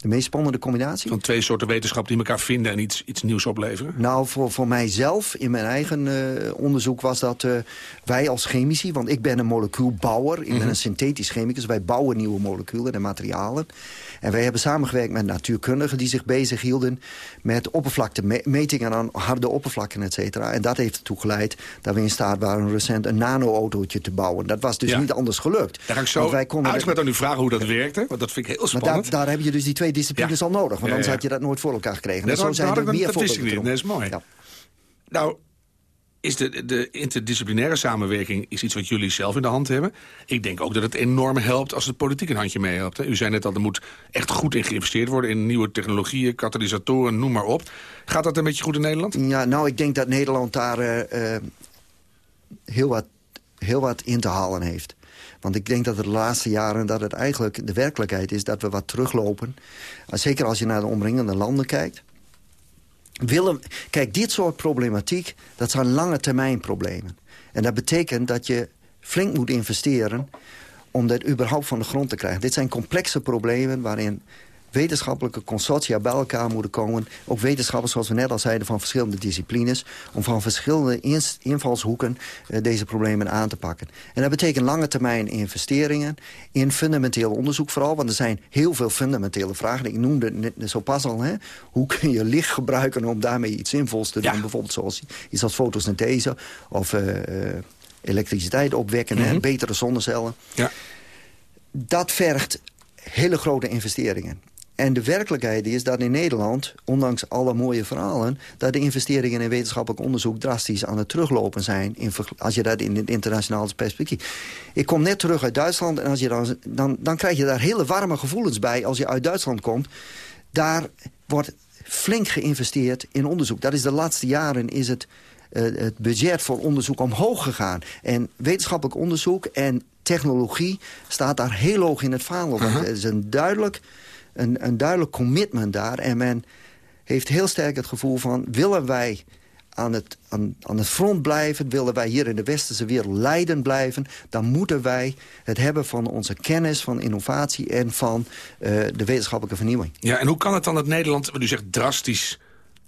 De meest spannende combinatie? Van twee soorten wetenschap die elkaar vinden en iets, iets nieuws opleveren? Nou, voor, voor mijzelf, in mijn eigen eh, onderzoek was dat eh, wij als chemici... want ik ben een molecuulbouwer, ik ben een synthetisch chemicus... wij bouwen nieuwe moleculen en materialen. En wij hebben samengewerkt met natuurkundigen... die zich bezighielden met oppervlaktemetingen aan harde oppervlakken, et cetera. En dat heeft ertoe geleid dat we in staat waren... recent een nano-autootje te bouwen. Dat was dus Ja. niet anders gelukt. Daar ga ik zo wij konden- uitgebreid aan u vragen hoe dat werkte. Want dat vind ik heel maar spannend. daar, daar heb je dus die twee disciplines Ja. al nodig. Want anders had je dat nooit voor elkaar gekregen. Dat en zo zijn dat er meer dat voorbeelden is mooi. Nou, is de, de interdisciplinaire samenwerking is iets wat jullie zelf in de hand hebben. Ik denk ook dat het enorm helpt als de politiek een handje mee helpt. hè. U zei net al, er moet echt goed in geïnvesteerd worden... in nieuwe technologieën, katalysatoren, noem maar op. Gaat dat een beetje goed in Nederland? Ja, nou, ik denk dat Nederland daar eh, eh, heel, wat, heel wat in te halen heeft. Want ik denk dat het de laatste jaren dat het eigenlijk de werkelijkheid is... dat we wat teruglopen. Uh, Zeker als je naar de omringende landen kijkt. Willem, kijk, dit soort problematiek, dat zijn lange termijn problemen. En dat betekent dat je flink moet investeren om dat überhaupt van de grond te krijgen. Dit zijn complexe problemen waarin wetenschappelijke consortia bij elkaar moeten komen. Ook wetenschappers, zoals we net al zeiden, van verschillende disciplines. Om van verschillende invalshoeken uh, deze problemen aan te pakken. En dat betekent lange termijn investeringen in fundamenteel onderzoek vooral. Want er zijn heel veel fundamentele vragen. Ik noemde net zo pas al, hè, hoe kun je licht gebruiken om daarmee iets zinvols te doen. Bijvoorbeeld zoals iets als fotosynthese of uh, elektriciteit opwekken, mm hè, betere zonnecellen. Ja. Dat vergt hele grote investeringen. En de werkelijkheid is dat in Nederland, ondanks alle mooie verhalen... dat de investeringen in wetenschappelijk onderzoek drastisch aan het teruglopen zijn... In, als je dat in het internationaal perspectief... Ik kom net terug uit Duitsland en als je dan, dan, dan krijg je daar hele warme gevoelens bij... als je uit Duitsland komt. Daar wordt flink geïnvesteerd in onderzoek. Dat is de laatste jaren is het, uh, het budget voor onderzoek omhoog gegaan. En wetenschappelijk onderzoek en technologie staat daar heel hoog in het vaandel. Uh Het is een duidelijk een, een duidelijk commitment daar. En men heeft heel sterk het gevoel van... willen wij aan het, aan, het front blijven... willen wij hier in de westerse wereld leidend blijven... dan moeten wij het hebben van onze kennis, van innovatie... en van uh, de wetenschappelijke vernieuwing. Ja, en hoe kan het dan dat Nederland, wat u zegt, drastisch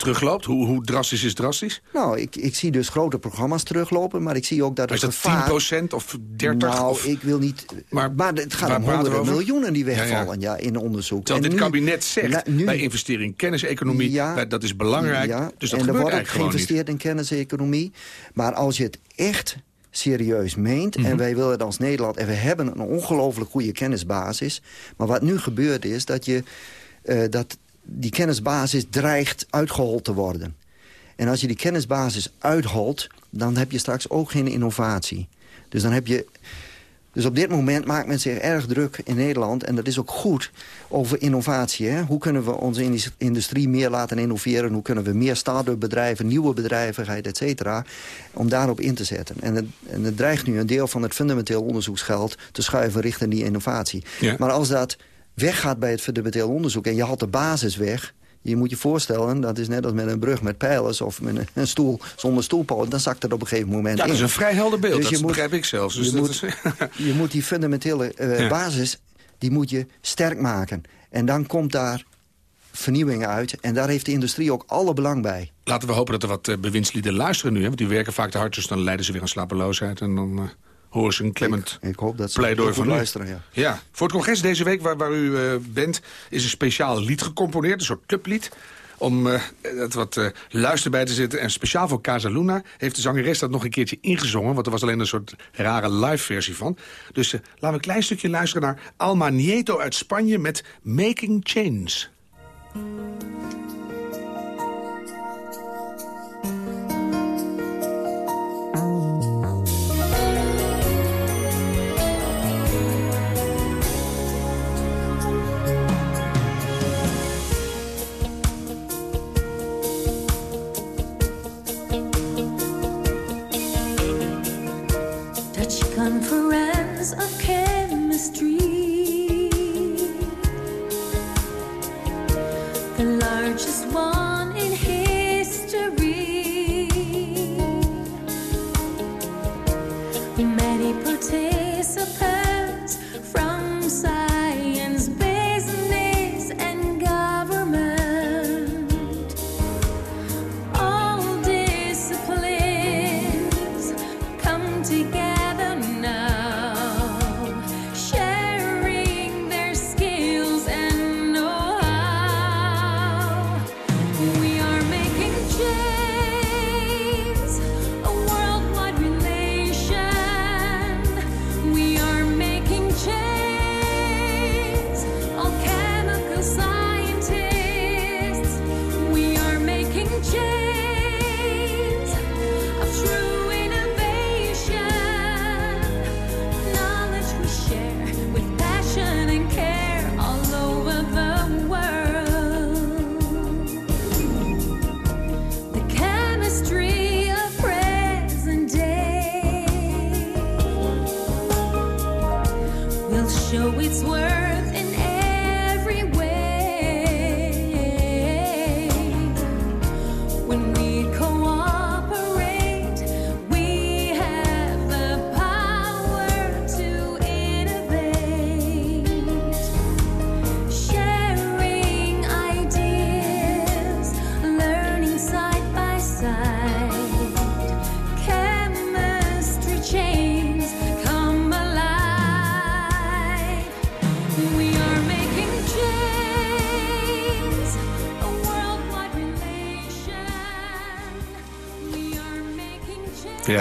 terugloopt? Hoe, hoe drastisch is drastisch? Nou, ik, ik zie dus grote programma's teruglopen, maar ik zie ook dat het is dat gevaar... 10% of 30? Nou, of... ik wil niet... Maar, maar het gaat om honderden miljoenen die wegvallen ja, in onderzoek. Terwijl dit kabinet zegt, nu, wij investeren in kenniseconomie, ja, dat is belangrijk. Ja, dus dat en er wordt ook geïnvesteerd in kenniseconomie. Maar als je het echt serieus meent. En mhm. wij willen het als Nederland... en we hebben een ongelooflijk goede kennisbasis. Maar wat nu gebeurt is dat je... Uh, dat die kennisbasis dreigt uitgehold te worden. En als je die kennisbasis uitholt, dan heb je straks ook geen innovatie. Dus dan heb je... Dus op dit moment maakt men zich erg druk in Nederland... en dat is ook goed over innovatie. Hè? Hoe kunnen we onze industrie meer laten innoveren? Hoe kunnen we meer start-up bedrijven, nieuwe bedrijvigheid, et cetera... om daarop in te zetten. En het, en het dreigt nu een deel van het fundamenteel onderzoeksgeld... te schuiven richting die innovatie. Maar als dat weggaat bij het fundamenteel onderzoek... en je had de basis weg... Je moet je voorstellen, dat is net als met een brug met pijlers... of met een stoel zonder stoelpoot, dan zakt het op een gegeven moment Ja, dat is een vrij helder beeld, dus dat moet, begrijp ik zelfs. Dus je, moet, je moet die fundamentele uh, basis, die moet je sterk maken. En dan komt daar vernieuwing uit. En daar heeft de industrie ook alle belang bij. Laten we hopen dat er wat uh, bewindslieden luisteren nu. Hè? Want die werken vaak te hard, dus dan leiden ze weer aan slapeloosheid. En dan... Uh hoor ze een klemmend ik, ik hoop dat ze pleidooi van luisteren. Ja. ja. Voor het congres deze week waar, waar u uh, bent... is een speciaal lied gecomponeerd, een soort clublied om uh, het wat uh, luister bij te zitten. En speciaal voor Casa Luna heeft de zangeres dat nog een keertje ingezongen... want er was alleen een soort rare live-versie van. Dus laten we een klein stukje luisteren naar Alma Nieto uit Spanje... met Making Change.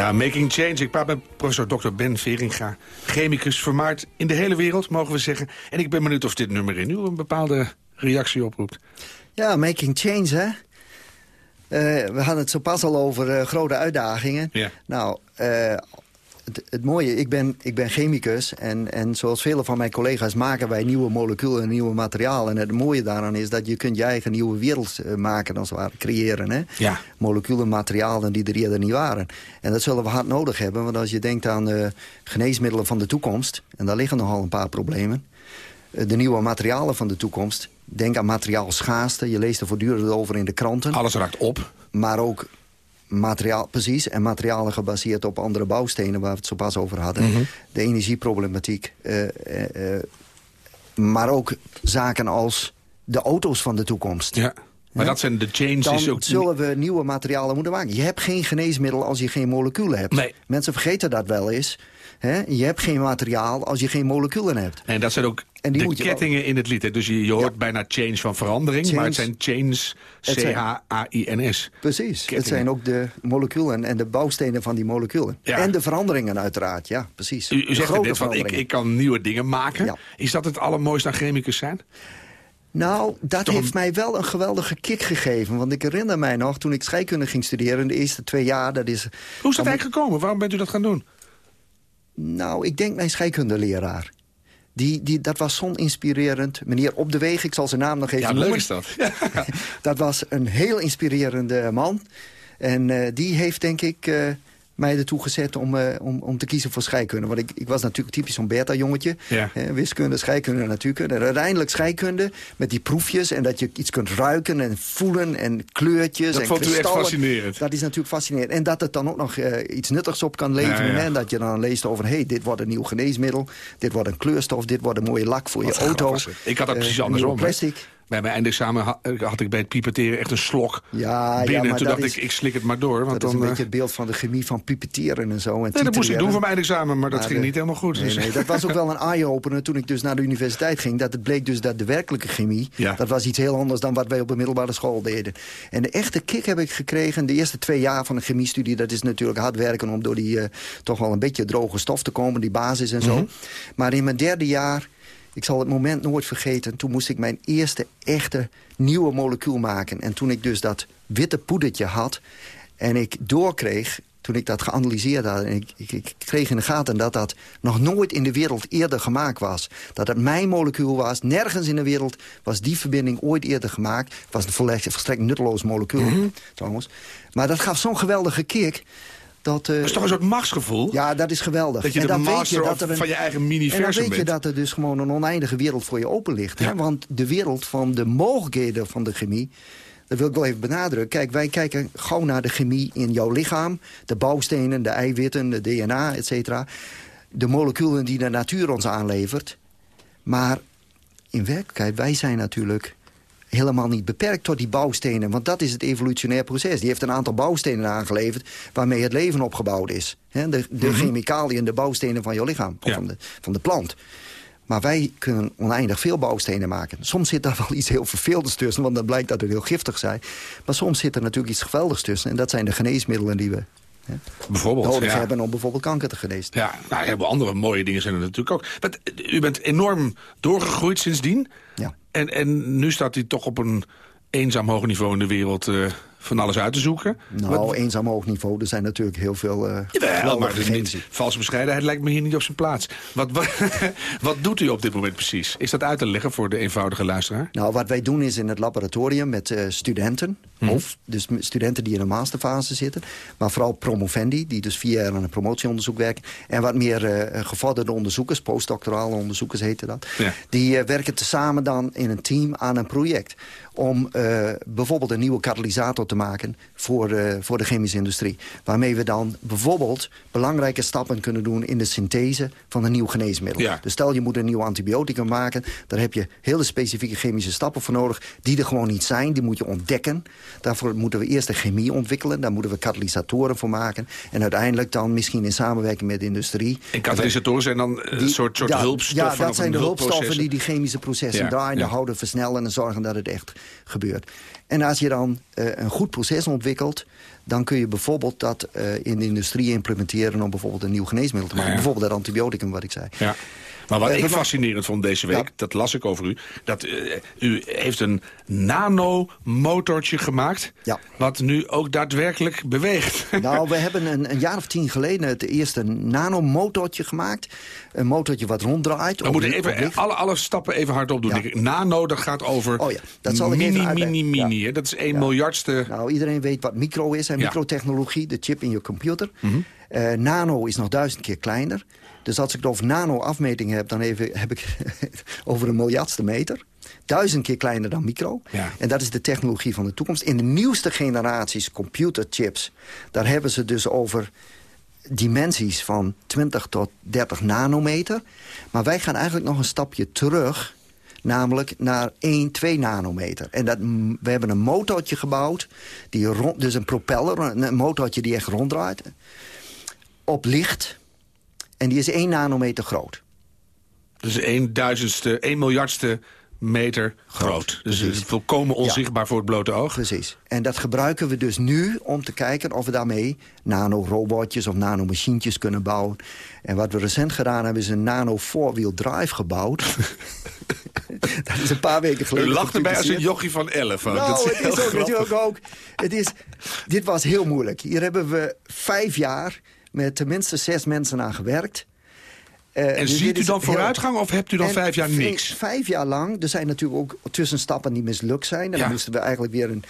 Ja, Making Change. Ik praat met professor Dr. Ben Veringa. Chemicus, vermaard in de hele wereld, mogen we zeggen. En ik ben benieuwd of dit nummer in u een bepaalde reactie oproept. Ja, making change, hè? Eh, we hadden het zo pas al over eh, grote uitdagingen. Ja. Nou, eh, het, het mooie, ik ben, ik ben chemicus en, en zoals vele van mijn collega's maken wij nieuwe moleculen en nieuwe materialen. En het mooie daaraan is dat je kunt je eigen nieuwe wereld eh, maken, als het ware, creëren. Hè? Ja. Moleculen, materialen die er eerder niet waren. En dat zullen we hard nodig hebben, want als je denkt aan de geneesmiddelen van de toekomst... en daar liggen nogal een paar problemen... eh, de nieuwe materialen van de toekomst. Denk aan materiaalschaarste. Je leest er voortdurend over in de kranten. Alles raakt op. Maar ook materiaal, precies, en materialen gebaseerd op andere bouwstenen... waar we het zo pas over hadden. Mhm. De energieproblematiek. eh, eh, eh, maar ook zaken als de auto's van de toekomst. Ja. Maar dat zijn de changes Dan ook... zullen we nieuwe materialen moeten maken. Je hebt geen geneesmiddel als je geen moleculen hebt. Nee. Mensen vergeten dat wel eens. Je hebt geen materiaal als je geen moleculen hebt. En dat zijn ook En die de moet je wel- kettingen in het lied. hè. Dus je, je hoort Ja. bijna change van verandering. Maar het zijn Change. chains, C-H-A-I-N-S. Precies. Kettingen. Het zijn ook de moleculen en de bouwstenen van die moleculen. Ja. En de veranderingen uiteraard, ja, precies. U, u De zegt grote van, ik, ik kan nieuwe dingen maken. Ja. Is dat het allermooiste aan chemicus zijn? Nou, dat heeft mij wel een geweldige kick gegeven. Want ik herinner mij nog, toen ik scheikunde ging studeren... in de eerste twee jaar, dat is... Hoe is dat eigenlijk gekomen? Waarom bent u dat gaan doen? Nou, ik denk mijn scheikundeleraar. Die, die, dat was zo'n inspirerend. Meneer Op de Weeg, ik zal zijn naam nog even Ja, noemen. leuk is dat. Ja. Dat was een heel inspirerende man. En eh, die heeft, denk ik, eh, mij ertoe gezet om, eh, om, om te kiezen voor scheikunde. Want ik, ik was natuurlijk typisch zo'n beta-jongetje. Ja. Wiskunde, scheikunde, natuurkunde. En uiteindelijk scheikunde met die proefjes... en dat je iets kunt ruiken en voelen en kleurtjes Dat en vond u echt fascinerend. Dat is natuurlijk fascinerend. En dat het dan ook nog eh, iets nuttigs op kan leveren. Ja, ja. hè. En dat je dan leest over... hey, dit wordt een nieuw geneesmiddel. Dit wordt een kleurstof. Dit wordt een mooie lak voor Wat je auto. Ik had dat eh, precies andersom. plastic. Bij mijn eindexamen ha- had ik bij het pipeteren echt een slok Ja, ja, binnen. maar Toen dacht is- ik, ik slik het maar door. Want Dat is een dan, eh, beetje het beeld van de chemie van pipeteren en zo. En nee, dat moest ik doen voor mijn eindexamen, maar dat ging de- niet helemaal goed. Nee, Dus- nee, dat was ook wel een eye-opener toen ik dus naar de universiteit ging. Dat het bleek dus dat de werkelijke chemie... Ja. dat was iets heel anders dan wat wij op de middelbare school deden. En de echte kick heb ik gekregen de eerste twee jaar van de chemiestudie. Dat is natuurlijk hard werken om door die eh, toch wel een beetje droge stof te komen. Die basis en zo. Mhm. Maar in mijn derde jaar... Ik zal het moment nooit vergeten. Toen moest ik mijn eerste echte nieuwe molecuul maken. En toen ik dus dat witte poedertje had... en ik doorkreeg, toen ik dat geanalyseerd had... en ik, ik, ik kreeg in de gaten dat dat nog nooit in de wereld eerder gemaakt was. Dat het mijn molecuul was. Nergens in de wereld was die verbinding ooit eerder gemaakt. Het was een volstrekt, volstrekt nutteloos molecuul, Mhm. trouwens. Maar dat gaf zo'n geweldige kick... Dat, eh, Dat is toch een soort machtsgevoel? ja, dat is geweldig. Dat je en de master je dat er een, van je eigen En mini-versum dan weet je bent. dat er dus gewoon een oneindige wereld voor je open ligt. Ja. Hè? Want de wereld van de mogelijkheden van de chemie... dat wil ik wel even benadrukken. Kijk, wij kijken gauw naar de chemie in jouw lichaam. De bouwstenen, de eiwitten, de DNA, et cetera. De moleculen die de natuur ons aanlevert. Maar in werkelijkheid, wij zijn natuurlijk helemaal niet beperkt tot die bouwstenen. Want dat is het evolutionair proces. Die heeft een aantal bouwstenen aangeleverd... waarmee het leven opgebouwd is. De de chemicaliën, de bouwstenen van je lichaam. Of Ja. van, de, van de plant. Maar wij kunnen oneindig veel bouwstenen maken. Soms zit daar wel iets heel vervelends tussen... want dan blijkt dat het heel giftig zijn. Maar soms zit er natuurlijk iets geweldigs tussen. En dat zijn de geneesmiddelen die we hè, Bijvoorbeeld. nodig ja. hebben... om bijvoorbeeld kanker te genezen. Ja, nou, heel veel andere mooie dingen zijn er natuurlijk ook. Maar u bent enorm doorgegroeid sindsdien. Ja. En, en nu staat u toch op een eenzaam hoog niveau in de wereld eh, van alles uit te zoeken. Nou, Wat- eenzaam hoog niveau. Er zijn natuurlijk heel veel uh, Jawel, maar niet, valse bescheidenheid lijkt me hier niet op zijn plaats. Wat, wat, wat doet u op dit moment precies? Is dat uit te leggen voor de eenvoudige luisteraar? Nou, wat wij doen is in het laboratorium met uh, studenten... Mhm. Of dus studenten die in de masterfase zitten. Maar vooral promovendi, die dus vier jaar aan een promotieonderzoek werken. En wat meer uh, gevorderde onderzoekers, postdoctorale onderzoekers heette dat. Ja. Die uh, werken tezamen dan in een team aan een project. Om bijvoorbeeld een nieuwe katalysator te maken voor, uh, voor de chemische industrie. Waarmee we dan bijvoorbeeld belangrijke stappen kunnen doen... in de synthese van een nieuw geneesmiddel. Ja. Dus stel je moet een nieuw antibioticum maken... daar heb je hele specifieke chemische stappen voor nodig... die er gewoon niet zijn, die moet je ontdekken. Daarvoor moeten we eerst de chemie ontwikkelen. Daar moeten we katalysatoren voor maken. En uiteindelijk dan misschien in samenwerking met de industrie. En katalysatoren zijn dan een soort, soort ja, hulpstoffen? Ja, dat zijn de hulpstoffen die die chemische processen Ja, draaien... houden, versnellen en zorgen dat het echt gebeurt. En als je dan uh, een goede goed proces ontwikkelt... dan kun je bijvoorbeeld dat uh, in de industrie implementeren... om bijvoorbeeld een nieuw geneesmiddel te maken. Bijvoorbeeld dat antibioticum wat ik zei. Ja. Maar wat ik fascinerend vond deze week, dat las ik over u... dat uh, u heeft een nanomotortje gemaakt... Ja. wat nu ook daadwerkelijk beweegt. Nou, we hebben een, een, jaar of tien geleden het eerste nanomotortje gemaakt. Een motortje wat ronddraait. We moeten even alle, alle stappen even hardop doen. Ja. Nano, dat gaat over oh ja, dat zal mini, ik mini, mini, mini. Ja. Dat is één miljardste... Nou, iedereen weet wat micro is. En microtechnologie, de chip in je computer. Mm -hmm. uh, nano is nog duizend keer kleiner. Dus als ik het over nano-afmetingen heb, dan even, heb ik over een miljardste meter. Duizend keer kleiner dan micro. Ja. En dat is de technologie van de toekomst. In de nieuwste generaties computerchips, daar hebben ze dus over dimensies van 20 tot 30 nanometer. Maar wij gaan eigenlijk nog een stapje terug namelijk naar 1, 2 nanometer. En dat, we hebben een motortje gebouwd, die rond, dus een propeller, een motortje die echt ronddraait, op licht. En die is 1 nanometer groot. Dus 1 duizendste, 1 miljardste meter groot. Dus het is volkomen onzichtbaar voor het blote oog. Precies. En dat gebruiken we dus nu om te kijken of we daarmee nanorobotjes of nanomachientjes kunnen bouwen. En wat we recent gedaan hebben is een nano four-wheel drive gebouwd. dat is een paar weken geleden. U lacht erbij als een jochie van 11. Nou, dat is het is ook natuurlijk ook. Het is, dit was heel moeilijk. Hier hebben we vijf jaar met tenminste zes mensen aan gewerkt. Uh, en dus ziet u dan vooruitgang of hebt u dan vijf jaar niks? Vijf jaar lang. Er zijn natuurlijk ook tussenstappen die mislukt zijn. En dan moesten we eigenlijk weer een,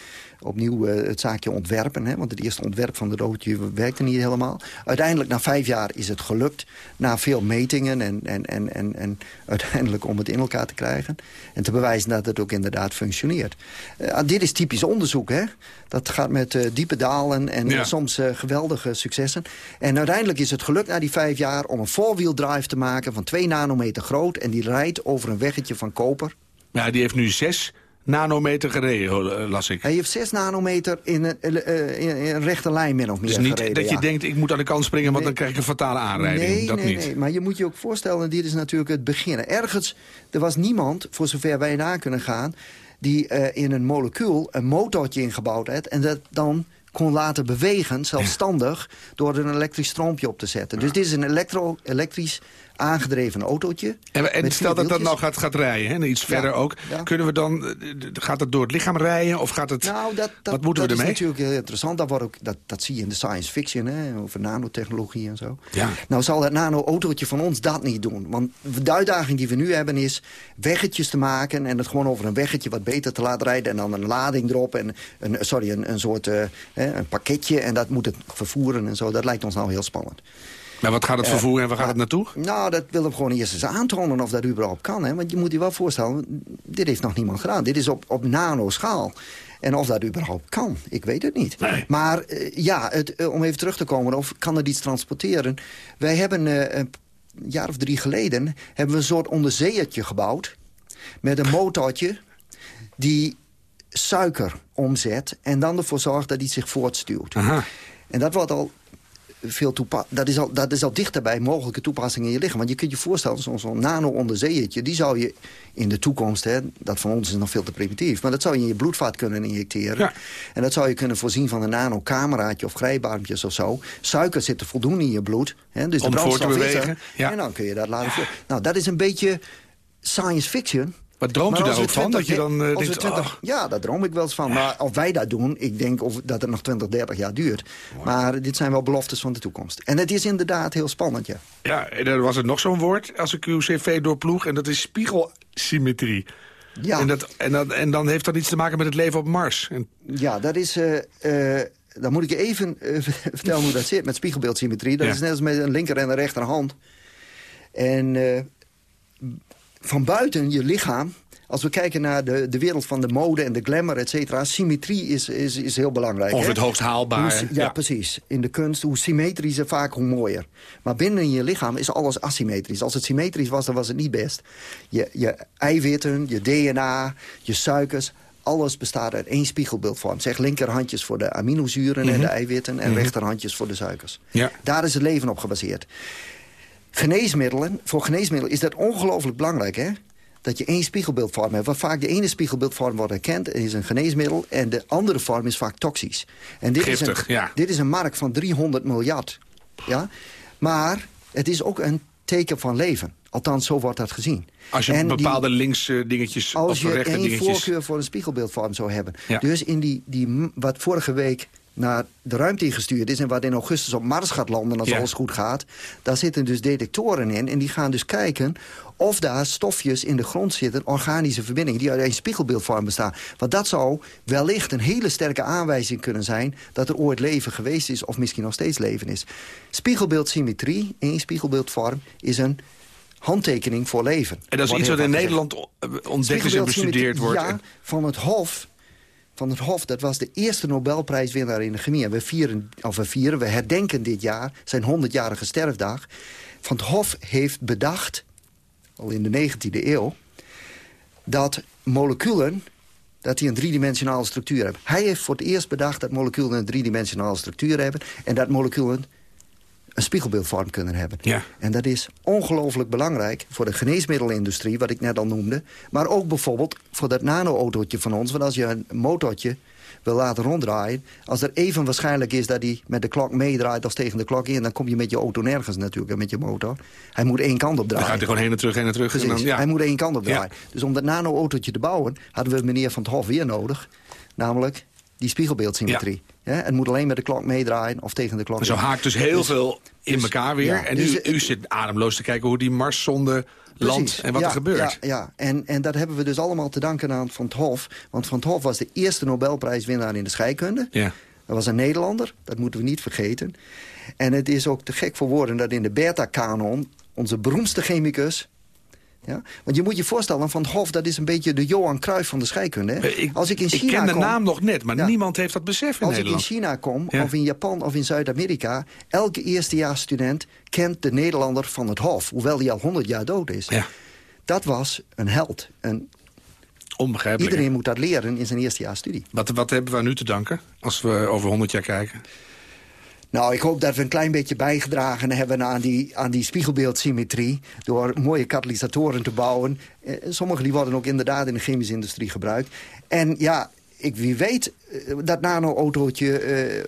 opnieuw uh, het zaakje ontwerpen. Hè, want het eerste ontwerp van de roodje werkte niet helemaal. Uiteindelijk na vijf jaar is het gelukt. Na veel metingen en, en, en, en, en uiteindelijk om het in elkaar te krijgen. En te bewijzen dat het ook inderdaad functioneert. Uh, dit is typisch onderzoek. Hè? Dat gaat met uh, diepe dalen en soms geweldige successen. En uiteindelijk is het gelukt na die vijf jaar om een four-wheel drive te maken van 2 nanometer groot. En die rijdt over een weggetje van koper. Ja, die heeft nu zes nanometer gereden, eh, las ik. Hij heeft 6 nanometer in een, uh, in een rechte lijn min of meer Dus niet dat je denkt, ik moet aan de kant springen... want dan krijg ik een fatale aanrijding. Nee, dat nee, niet. nee. Maar je moet je ook voorstellen, dit is natuurlijk het begin. Ergens, er was niemand, voor zover wij na kunnen gaan... die uh, in een molecuul een motortje ingebouwd had... en dat dan kon laten bewegen, zelfstandig... door er een elektrisch stroompje op te zetten. Dus dit is een elektro elektrisch aangedreven autootje. En, en stel dat dat nou gaat, gaat rijden, hè, iets verder ook. Kunnen we dan, eh, gaat het door het lichaam rijden? Of gaat het, nou, dat, dat, wat moeten we ermee? Dat is natuurlijk heel interessant. Dat, wordt ook, dat, dat zie je in de science fiction, hè, over nanotechnologie en zo. Ja. Nou zal het nano-autootje van ons dat niet doen. Want de uitdaging die we nu hebben is weggetjes te maken... en het gewoon over een weggetje wat beter te laten rijden... en dan een lading erop en een, sorry, een, een soort uh, een pakketje... en dat moet het vervoeren en zo. Dat lijkt ons nou heel spannend. Maar wat gaat het vervoeren en waar gaat het naartoe? Nou, dat willen we gewoon eerst eens aantonen of dat überhaupt kan. Hè? Want je moet je wel voorstellen, dit heeft nog niemand gedaan. Dit is op, op nanoschaal. En of dat überhaupt kan, ik weet het niet. Maar uh, ja, het, uh, om even terug te komen, of kan het iets transporteren? Wij hebben uh, een jaar of drie geleden hebben we een soort onderzeeërtje gebouwd... met een motortje die suiker omzet... en dan ervoor zorgt dat hij zich voortstuwt. Aha. En dat wordt al veel dat, is al, dat is al dichter bij mogelijke toepassingen in je lichaam. Want je kunt je voorstellen, zo'n zo nano-onderzeeërtje... die zou je in de toekomst, hè, dat van ons is nog veel te primitief... maar dat zou je in je bloedvaat kunnen injecteren. Ja. En dat zou je kunnen voorzien van een nano-cameraatje of grijparmpjes of zo. Suiker zit er voldoende in je bloed. Hè, dus Om de voor te bewegen. Ja. En dan kun je dat laten... Nou, dat is een beetje science fiction... Wat droomt u daar ook van? Dat je dan uh, denkt, 20, oh. Ja, daar droom ik wel eens van. Maar of wij dat doen, ik denk of dat het nog 20, 30 jaar duurt. Mooi. Maar dit zijn wel beloftes van de toekomst. En het is inderdaad heel spannend, ja. Ja, en er was er nog zo'n woord als ik uw cv doorploeg. En dat is spiegelsymmetrie. Ja. En, dat, en, dat, en dan heeft dat iets te maken met het leven op Mars. En... Ja, dat is... Uh, uh, dan moet ik je even uh, vertellen hoe dat zit met spiegelbeeldsymmetrie. Dat ja. is net als met een linker en een rechterhand. En van buiten je lichaam als we kijken naar de, de wereld van de mode en de glamour, et cetera... symmetrie is, is, is heel belangrijk. Of het hoogst haalbaar. ja, ja, precies. In de kunst, hoe symmetrischer vaak, hoe mooier. Maar binnen in je lichaam is alles asymmetrisch. Als het symmetrisch was, dan was het niet best. Je, je eiwitten, je DNA, je suikers alles bestaat uit één spiegelbeeldvorm. Zeg linkerhandjes voor de aminozuren en de mhm. eiwitten... en mm -hmm. rechterhandjes voor de suikers. Ja. Daar is het leven op gebaseerd. Geneesmiddelen, voor geneesmiddelen is dat ongelooflijk belangrijk, hè? dat je één spiegelbeeldvorm hebt. Want vaak de ene spiegelbeeldvorm wordt erkend, is een geneesmiddel... en de andere vorm is vaak toxisch. En dit Giftig, is een, ja. Dit is een markt van 300 miljard. Ja? Maar het is ook een teken van leven. Althans, zo wordt dat gezien. Als je En bepaalde links dingetjes als of je rechte één dingetjes... voorkeur voor een spiegelbeeldvorm zou hebben. Ja. Dus in die, die, wat vorige week naar de ruimte ingestuurd is... en wat in augustus op Mars gaat landen als Ja. alles goed gaat... daar zitten dus detectoren in en die gaan dus kijken... of daar stofjes in de grond zitten, organische verbindingen... die uit een spiegelbeeldvorm bestaan. Want dat zou wellicht een hele sterke aanwijzing kunnen zijn... dat er ooit leven geweest is of misschien nog steeds leven is. Spiegelbeeldsymmetrie, één spiegelbeeldvorm, is een handtekening voor leven. En dat is iets wat in. Nederland o- ontdekt is en bestudeerd wordt. Ja, van het Hof. Van het Hof, dat was de eerste Nobelprijswinnaar in de chemie. En we vieren, of we vieren, we herdenken dit jaar zijn 100-jarige sterfdag. Van het Hof heeft bedacht, al in de 19e eeuw... dat moleculen dat die een driedimensionale structuur hebben. Hij heeft voor het eerst bedacht dat moleculen een driedimensionale structuur hebben... en dat moleculen een spiegelbeeldvorm kunnen hebben. Ja. En dat is ongelooflijk belangrijk voor de geneesmiddelenindustrie... wat ik net al noemde. Maar ook bijvoorbeeld voor dat nano-autootje van ons. Want als je een motortje wil laten ronddraaien... als er even waarschijnlijk is dat hij met de klok meedraait als tegen de klok in... dan kom je met je auto nergens natuurlijk, en met je motor. Hij moet één kant op Dan gaat hij gewoon heen en terug, heen en terug. En dan, ja. hij moet één kant op Ja. draaien. Dus om dat nano-autootje te bouwen... hadden we meneer Van het Hof weer nodig. Namelijk die spiegelbeeldsymmetrie. Ja, het moet alleen met de klok meedraaien of tegen de klok zo haakt dus heel Dus- veel in dus- elkaar weer. ja, en dus u, zit ademloos te kijken hoe die Marszonde landt en wat ja, er gebeurt. Ja, ja. En, en dat hebben we dus allemaal te danken aan Van het Hof. Want Van het Hof was de eerste Nobelprijswinnaar in de scheikunde. Ja. Dat was een Nederlander, dat moeten we niet vergeten. En het is ook te gek voor woorden dat in de beta-kanon... onze beroemdste chemicus... Ja? Want je moet je voorstellen, Van het Hof, dat is een beetje de Johan Cruijff van de scheikunde. Hè? Eh, Ik, Als ik in China ken de kom, naam nog net, maar Ja. niemand heeft dat besef in Als ik in. China kom, Ja. of in Japan of in Zuid-Amerika... elke eerstejaarsstudent kent de Nederlander van het Hof... hoewel die al 100 jaar dood is. Ja, Dat was een held. En onbegrijpelijk. iedereen moet dat leren in zijn eerstejaarsstudie. Wat, wat hebben we aan u te danken als we over 100 jaar kijken? Nou, ik hoop dat we een klein beetje bijgedragen hebben aan die, aan die spiegelbeeldsymmetrie... door mooie katalysatoren te bouwen. Eh, sommige die worden ook inderdaad in de chemische industrie gebruikt. En ja, ik, wie weet eh, dat nano-autootje... eh,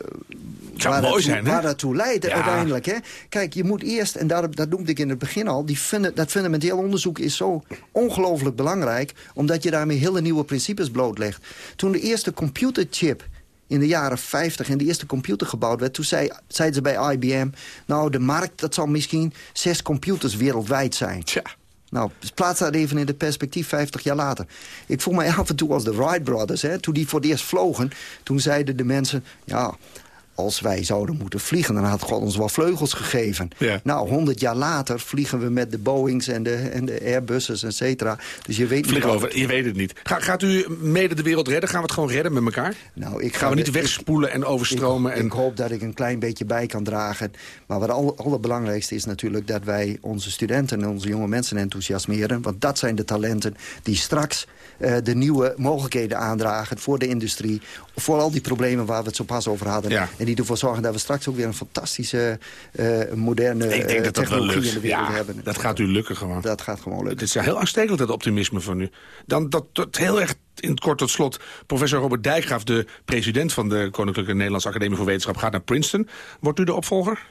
waar mooi dat toe- zijn, hè? Waar dat toe leidt Ja. uiteindelijk. Hè? Kijk, je moet eerst, en daar, dat noemde ik in het begin al... Die funda- dat fundamenteel onderzoek is zo ongelooflijk belangrijk... omdat je daarmee hele nieuwe principes blootlegt. Toen de eerste computerchip in de jaren 50 en de eerste computer gebouwd werd... toen zei, zeiden ze bij IBM... nou, de markt, dat zal misschien zes computers wereldwijd zijn. Tja, Nou, dus plaats dat even in de perspectief 50 jaar later. Ik voel mij af en toe als de Wright Brothers. Hè. Toen die voor het eerst vlogen, toen zeiden de mensen... ja, als wij zouden moeten vliegen, dan had God ons wel vleugels gegeven. Ja. Nou, 100 jaar later vliegen we met de Boeings en de, en de Airbuses, et cetera. Dus je weet niet... over. Je weet het niet. Ga- gaat u mede de wereld redden? Gaan we het gewoon redden met elkaar? Nou, ik Gaan we ga- niet ik- wegspoelen en overstromen? Ik, en... ik hoop dat ik een klein beetje bij kan dragen. Maar wat al, allerbelangrijkste is natuurlijk dat wij onze studenten en onze jonge mensen enthousiasmeren. Want dat zijn de talenten die straks eh, de nieuwe mogelijkheden aandragen voor de industrie. Voor al die problemen waar we het zo pas over hadden. Ja. En die ervoor zorgen dat we straks ook weer een fantastische, eh, moderne ik denk eh, dat technologie in de wereld Ja, hebben. dat gaat u lukken gewoon. Dat gaat gewoon lukken. Het is heel aanstekelijk, dat optimisme van u. Dan dat, dat heel erg in het kort tot slot. Professor Robert Dijkgraaf, de president van de Koninklijke Nederlandse Academie voor Wetenschap... gaat naar Princeton. Wordt u de opvolger?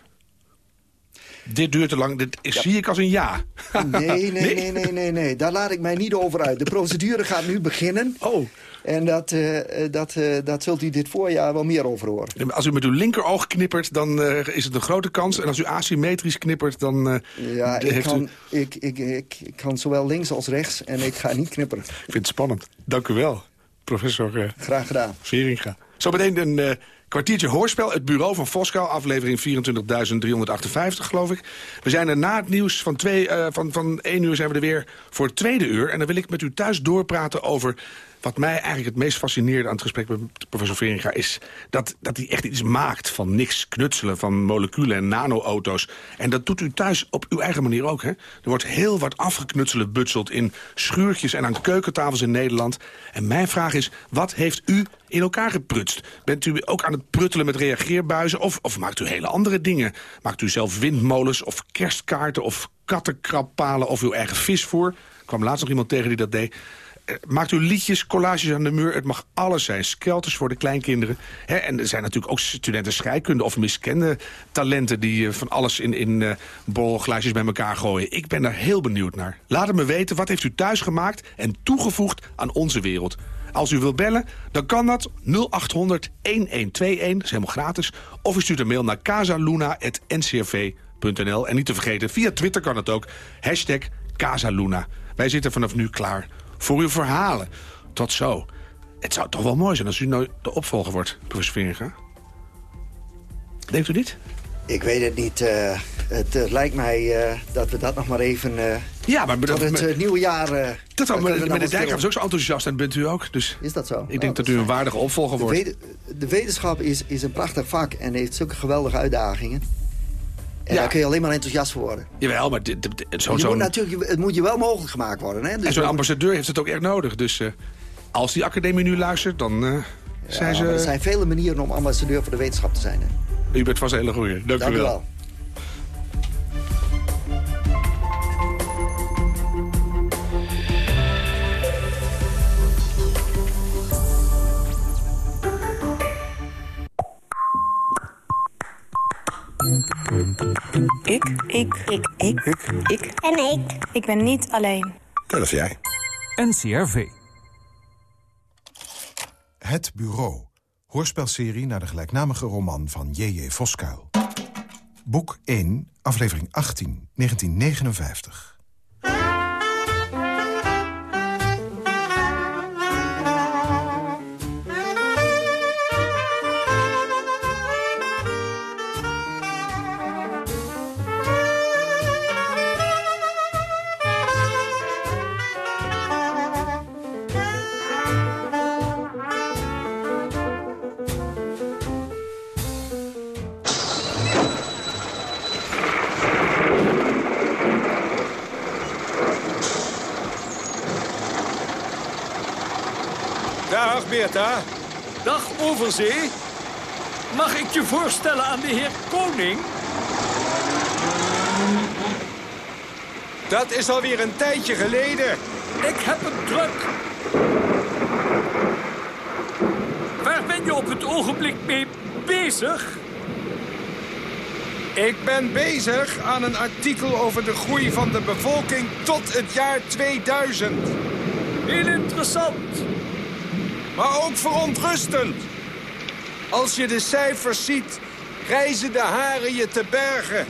Dit duurt te lang. Dit zie ik als een ja. Nee, nee, nee, nee, nee, nee. Daar laat ik mij niet over uit. De procedure gaat nu beginnen. Oh. En dat, eh, dat, eh, dat zult u dit voorjaar wel meer over horen. Als u met uw linkeroog knippert, dan eh, is het een grote kans. En als u asymmetrisch knippert, dan Ja, ik kan, u... ik, ik, ik, ik kan zowel links als rechts en ik ga niet knipperen. Ik vind het spannend. Dank u wel, professor Graag gedaan. Veringa. Zometeen een kwartiertje hoorspel. Het bureau van Voskou, aflevering 24.358, geloof ik. We zijn er na het nieuws van, twee, eh, van, van 1 uur zijn we er weer voor het tweede uur. En dan wil ik met u thuis doorpraten over... Wat mij eigenlijk het meest fascineerde aan het gesprek met professor Veringa... is dat, dat hij echt iets maakt van niks knutselen, van moleculen en nano-auto's. En dat doet u thuis op uw eigen manier ook. Hè? Er wordt heel wat afgeknutselen butseld in schuurtjes en aan keukentafels in Nederland. En mijn vraag is, wat heeft u in elkaar geprutst? Bent u ook aan het pruttelen met reageerbuizen? Of, of maakt u hele andere dingen? Maakt u zelf windmolens of kerstkaarten of kattenkrabbalen of uw eigen visvoer? Ik kwam laatst nog iemand tegen die dat deed. Maakt u liedjes, collages aan de muur. Het mag alles zijn. Skelters voor de kleinkinderen. En er zijn natuurlijk ook studenten scheikunde... of miskende talenten die eh, van alles in, in eh bij elkaar gooien. Ik ben daar heel benieuwd naar. Laat het me weten, wat heeft u thuis gemaakt... en toegevoegd aan onze wereld. Als u wilt bellen, dan kan dat 0800 1121, dat is helemaal gratis. Of u stuurt een mail naar casaluna.ncrv.nl. En niet te vergeten, via Twitter kan het ook. Hashtag Casaluna. Wij zitten vanaf nu klaar voor uw verhalen. Tot zo. Het zou toch wel mooi zijn als u nou de opvolger wordt, professor Veringa? Denkt u niet? Ik weet het niet. eh, het lijkt mij eh, dat we dat nog maar even... eh Ja, maar tot dat, het nieuwe jaar... dat de wel Dijkgraaf is ook zo enthousiast en bent u ook. Dus Is dat zo? ik denk Oh, dat u een waardige opvolger de, wordt. wede- de wetenschap is, is een prachtig vak en heeft zulke geweldige uitdagingen. En Ja. daar kun je alleen maar enthousiast voor worden. Jawel, maar dit- dit- zo- je moet natuurlijk, het moet je wel mogelijk gemaakt worden. Hè? Dus en zo'n ambassadeur heeft het ook echt nodig. Dus eh, als die academie nu luistert, dan eh, Ja, zijn ze... er zijn vele manieren om ambassadeur voor de wetenschap te zijn. Hè? U bent vast een hele goeie. Dank, Dank u u wel. Wel. Ik. Ik. Ik. Ik. Ik. En ik. Ik ben niet alleen. Dat is jij. NCRV. Het Bureau. Hoorspelserie naar de gelijknamige roman van J.J. Voskuil. Boek 1, aflevering 18, 1959. Dag, Beerta. Dag, Overzee. Mag ik je voorstellen aan de heer Koning? Dat is alweer een tijdje geleden. Ik heb het druk. Waar ben je op het ogenblik mee bezig? Ik ben bezig aan een artikel over de groei van de bevolking tot het jaar 2000. Heel interessant. Maar ook verontrustend. Als je de cijfers ziet, reizen de haren je te bergen.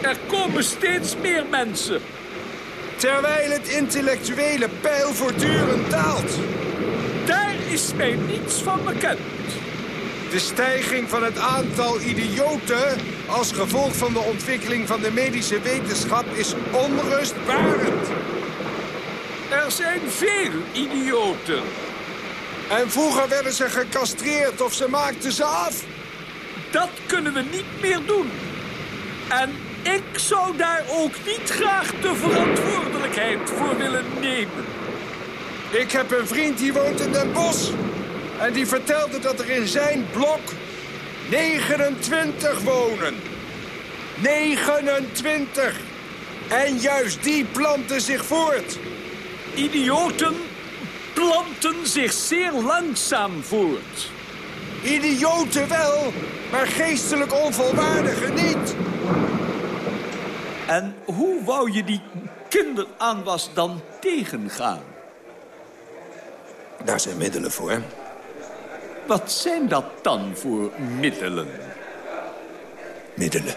Er komen steeds meer mensen. Terwijl het intellectuele peil voortdurend daalt. Daar is mij niets van bekend. De stijging van het aantal idioten als gevolg van de ontwikkeling van de medische wetenschap is onrustbarend. Er zijn veel idioten. En vroeger werden ze gecastreerd of ze maakten ze af. Dat kunnen we niet meer doen. En ik zou daar ook niet graag de verantwoordelijkheid voor willen nemen. Ik heb een vriend die woont in Den Bosch. En die vertelde dat er in zijn blok 29 wonen. 29. En juist die planten zich voort. Idioten planten zich zeer langzaam voort. Idioten wel, maar geestelijk onvolwaardigen niet. En hoe wou je die kinderaanwas dan tegengaan? Daar zijn middelen voor. Wat zijn dat dan voor middelen? Middelen.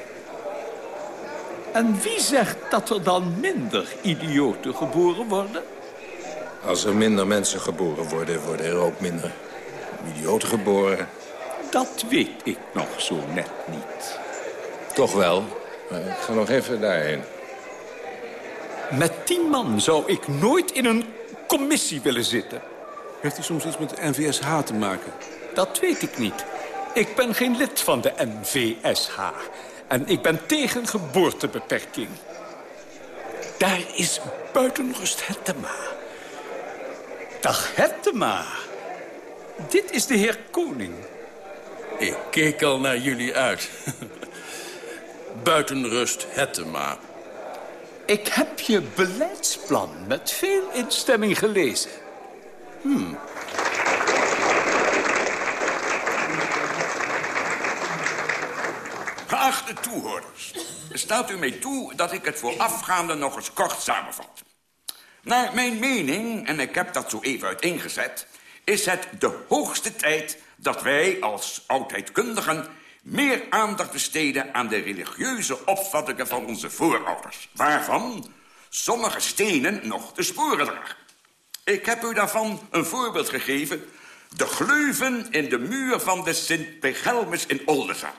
En wie zegt dat er dan minder idioten geboren worden? Als er minder mensen geboren worden, worden er ook minder idioten geboren. Dat weet ik nog zo net niet. Toch wel. Maar ik ga nog even daarheen. Met die man zou ik nooit in een commissie willen zitten. Heeft u soms iets met de NVSH te maken? Dat weet ik niet. Ik ben geen lid van de NVSH. En ik ben tegen geboortebeperking. Daar is buitenrust Hettema. Dag Hettema. Dit is de heer Koning. Ik keek al naar jullie uit. Buitenrust Hettema. Ik heb je beleidsplan met veel instemming gelezen. Hmm. Geachte toehoorders, staat u mij toe dat ik het voorafgaande nog eens kort samenvat. Naar mijn mening, en ik heb dat zo even uiteengezet... is het de hoogste tijd dat wij als oudheidkundigen... meer aandacht besteden aan de religieuze opvattingen van onze voorouders. Waarvan sommige stenen nog de sporen dragen. Ik heb u daarvan een voorbeeld gegeven. De gleuven in de muur van de Sint-Pegelmus in Oldenzaal.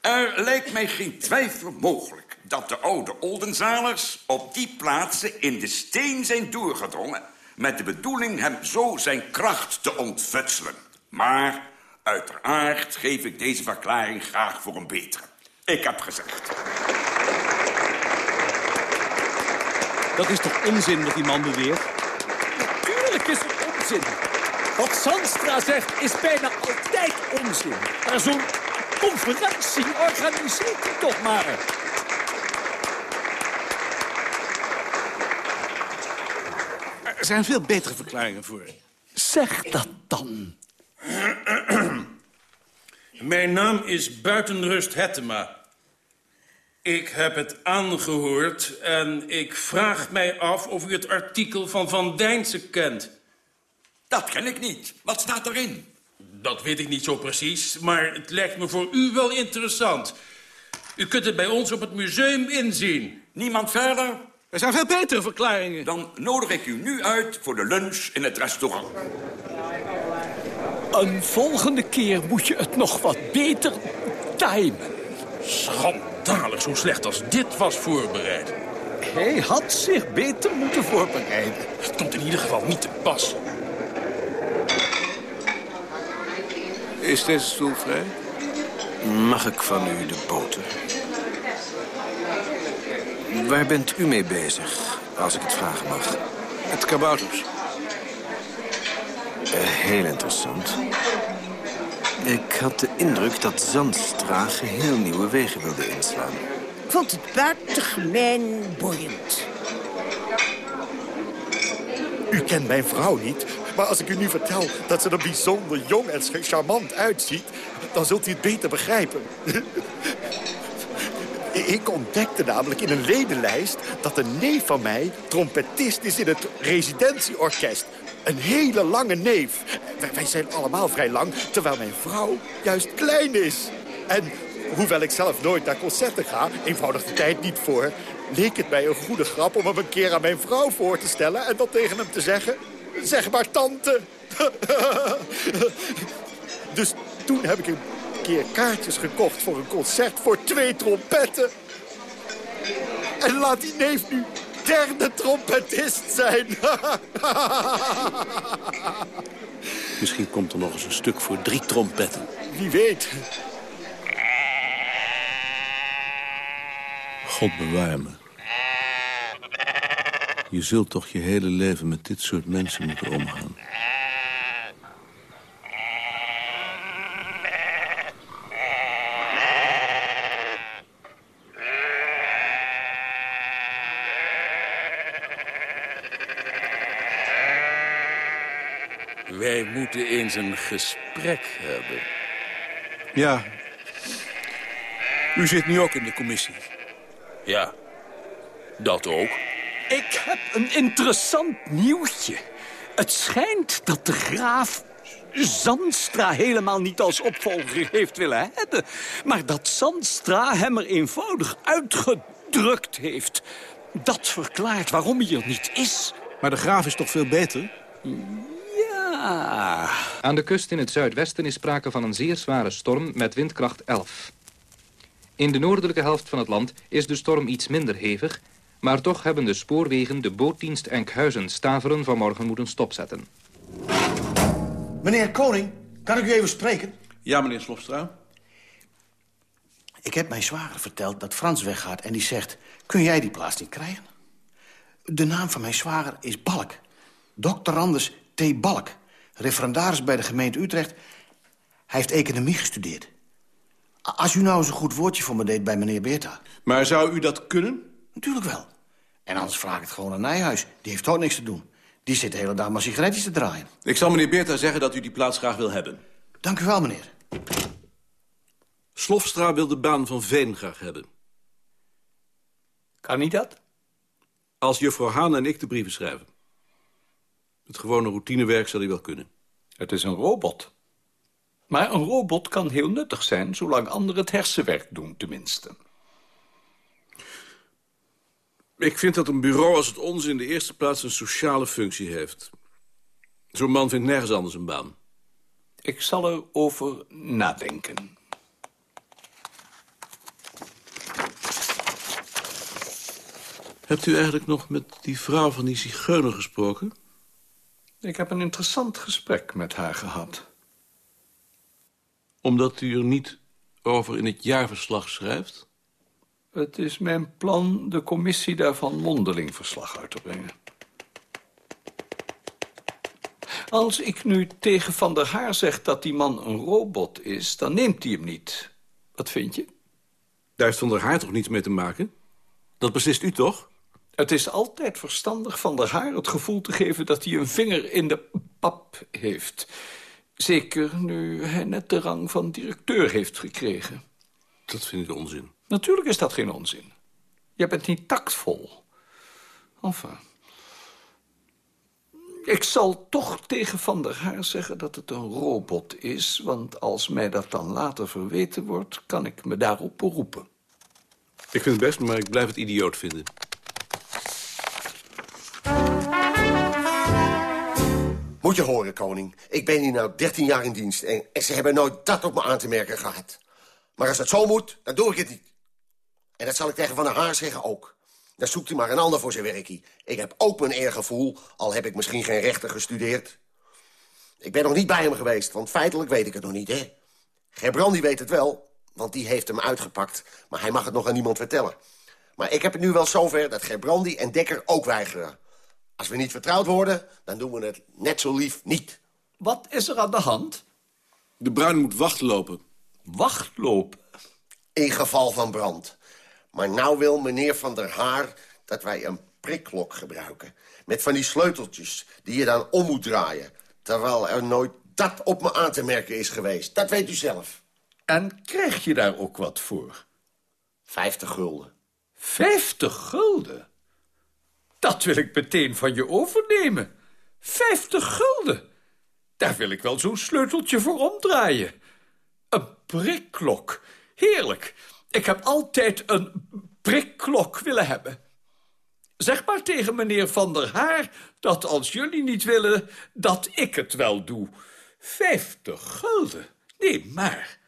Er lijkt mij geen twijfel mogelijk dat de oude Oldenzalers op die plaatsen in de steen zijn doorgedrongen... met de bedoeling hem zo zijn kracht te ontfutselen. Maar uiteraard geef ik deze verklaring graag voor een betere. Ik heb gezegd. Dat is toch onzin wat die man beweert? Natuurlijk is het onzin. Wat Zandstra zegt is bijna altijd onzin. Maar zo'n conferentie organiseert hij toch maar. Er zijn veel betere verklaringen voor. Zeg dat dan. Mijn naam is Buitenrust Hettema. Ik heb het aangehoord en ik vraag mij af of u het artikel van Van Dijnsen kent. Dat ken ik niet. Wat staat erin? Dat weet ik niet zo precies, maar het lijkt me voor u wel interessant. U kunt het bij ons op het museum inzien. Niemand verder? Er zijn veel betere verklaringen. Dan nodig ik u nu uit voor de lunch in het restaurant. Een volgende keer moet je het nog wat beter timen. Schandalig, zo slecht als dit was voorbereid. Hij had zich beter moeten voorbereiden. Het komt in ieder geval niet te pas. Is deze stoel vrij? Mag ik van u de boter? Waar bent u mee bezig, als ik het vragen mag? Het kabouters. Uh, heel interessant. Ik had de indruk dat Zandstra geheel nieuwe wegen wilde inslaan. Ik vond het buitengemeen boeiend. U kent mijn vrouw niet, maar als ik u nu vertel dat ze er bijzonder jong en charmant uitziet... dan zult u het beter begrijpen. Ik ontdekte namelijk in een ledenlijst dat een neef van mij trompetist is in het residentieorkest. Een hele lange neef. Wij zijn allemaal vrij lang, terwijl mijn vrouw juist klein is. En hoewel ik zelf nooit naar concerten ga, eenvoudig de tijd niet voor... leek het mij een goede grap om hem een keer aan mijn vrouw voor te stellen... en dat tegen hem te zeggen. Zeg maar tante. dus toen heb ik een keer kaartjes gekocht voor een concert voor twee trompetten. En laat die neef nu derde trompetist zijn. Misschien komt er nog eens een stuk voor drie trompetten. Wie weet. God bewaar me. Je zult toch je hele leven met dit soort mensen moeten omgaan. Wij moeten eens een gesprek hebben. Ja. U zit nu ook in de commissie. Ja, dat ook. Ik heb een interessant nieuwtje. Het schijnt dat de graaf Zandstra helemaal niet als opvolger heeft willen hebben. Maar dat Zandstra hem er eenvoudig uitgedrukt heeft. Dat verklaart waarom hij er niet is. Maar de graaf is toch veel beter? Ja. Aan de kust in het zuidwesten is sprake van een zeer zware storm met windkracht 11. In de noordelijke helft van het land is de storm iets minder hevig... maar toch hebben de spoorwegen de bootdienst Enkhuizen Staveren vanmorgen moeten stopzetten. Meneer Koning, kan ik u even spreken? Ja, meneer Slofstra. Ik heb mijn zwager verteld dat Frans weggaat en die zegt... kun jij die plaats niet krijgen? De naam van mijn zwager is Balk. Dr. Anders T. Balk. Referendaris bij de gemeente Utrecht. Hij heeft economie gestudeerd. Als u nou eens een goed woordje voor me deed bij meneer Beerta. Maar zou u dat kunnen? Natuurlijk wel. En anders vraag ik het gewoon aan Nijhuis. Die heeft toch niks te doen. Die zit de hele dag maar sigaretjes te draaien. Ik zal meneer Beerta zeggen dat u die plaats graag wil hebben. Dank u wel, meneer. Slofstra wil de baan van Veen graag hebben. Kan niet dat? Als juffrouw Haan en ik de brieven schrijven. Het gewone routinewerk zal hij wel kunnen. Het is een robot. Maar een robot kan heel nuttig zijn, zolang anderen het hersenwerk doen, tenminste. Ik vind dat een bureau als het ons in de eerste plaats een sociale functie heeft. Zo'n man vindt nergens anders een baan. Ik zal erover nadenken. Hebt u eigenlijk nog met die vrouw van die zigeuner gesproken? Ik heb een interessant gesprek met haar gehad. Omdat u er niet over in het jaarverslag schrijft? Het is mijn plan de commissie daarvan mondeling verslag uit te brengen. Als ik nu tegen Van der Haar zeg dat die man een robot is... dan neemt hij hem niet. Wat vind je? Daar heeft Van der Haar toch niets mee te maken? Dat beslist u toch? Het is altijd verstandig Van der Haar het gevoel te geven... dat hij een vinger in de pap heeft. Zeker nu hij net de rang van directeur heeft gekregen. Dat vind ik onzin. Natuurlijk is dat geen onzin. Je bent niet tactvol. Enfin. Ik zal toch tegen Van der Haar zeggen dat het een robot is... want als mij dat dan later verweten wordt, kan ik me daarop beroepen. Ik vind het best, maar ik blijf het idioot vinden. Moet je horen, koning. Ik ben hier nou 13 jaar in dienst en, ze hebben nooit dat op me aan te merken gehad. Maar als het zo moet, dan doe ik het niet. En dat zal ik tegen Van der Haar zeggen ook. Dan zoekt hij maar een ander voor zijn werkie. Ik heb ook mijn eergevoel, al heb ik misschien geen rechten gestudeerd. Ik ben nog niet bij hem geweest, want feitelijk weet ik het nog niet, hè. Gerbrandi weet het wel, want die heeft hem uitgepakt. Maar hij mag het nog aan niemand vertellen. Maar ik heb het nu wel zover dat Gerbrandi en Dekker ook weigeren. Als we niet vertrouwd worden, dan doen we het net zo lief niet. Wat is er aan de hand? De Bruin moet wachtlopen. Wachtlopen? In geval van brand. Maar nou wil meneer Van der Haar dat wij een prikklok gebruiken. Met van die sleuteltjes die je dan om moet draaien. Terwijl er nooit dat op me aan te merken is geweest. Dat weet u zelf. En krijg je daar ook wat voor? Vijftig gulden. Vijftig gulden? Dat wil ik meteen van je overnemen. Vijftig gulden. Daar wil ik wel zo'n sleuteltje voor omdraaien. Een prikklok. Heerlijk. Ik heb altijd een prikklok willen hebben. Zeg maar tegen meneer Van der Haar dat als jullie niet willen, dat ik het wel doe. Vijftig gulden. Nee, maar...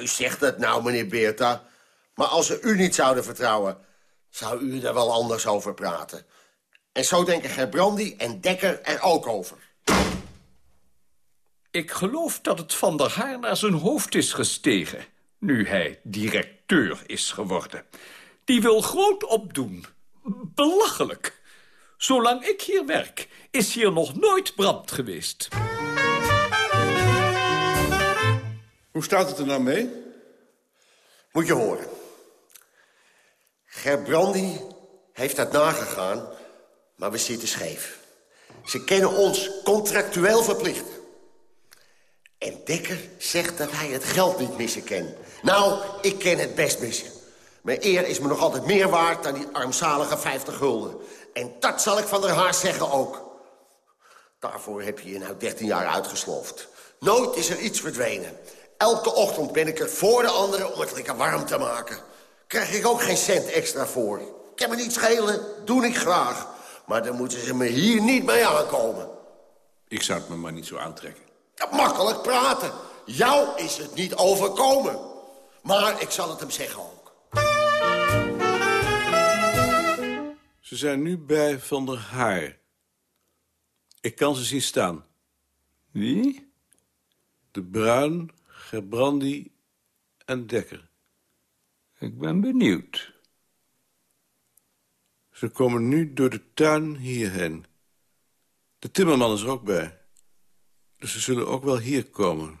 U zegt het nou, meneer Beerta. Maar als ze u niet zouden vertrouwen, zou u er wel anders over praten. En zo denken Gerbrandi en Dekker er ook over. Ik geloof dat het Van der Haar naar zijn hoofd is gestegen... nu hij directeur is geworden. Die wil groot opdoen. Belachelijk. Zolang ik hier werk, is hier nog nooit brand geweest. Hoe staat het er nou mee? Moet je horen. Gerbrandi heeft dat nagegaan, maar we zitten scheef. Ze kennen ons contractueel verplicht. En Dekker zegt dat hij het geld niet missen kan. Nou, ik ken het best missen. Mijn eer is me nog altijd meer waard dan die armzalige 50 gulden. En dat zal ik van der Haar zeggen ook. Daarvoor heb je je nou 13 jaar uitgesloofd. Nooit is er iets verdwenen. Elke ochtend ben ik er voor de anderen om het lekker warm te maken. Krijg ik ook geen cent extra voor. Kan me niet schelen, doe ik graag. Maar dan moeten ze me hier niet mee aankomen. Ik zou het me maar niet zo aantrekken. Ja, makkelijk praten. Jou is het niet overkomen. Maar ik zal het hem zeggen ook. Ze zijn nu bij Van der Haar. Ik kan ze zien staan. Wie? De Bruin, Gerbrandi en Dekker. Ik ben benieuwd. Ze komen nu door de tuin hierheen. De timmerman is er ook bij. Dus ze zullen ook wel hier komen.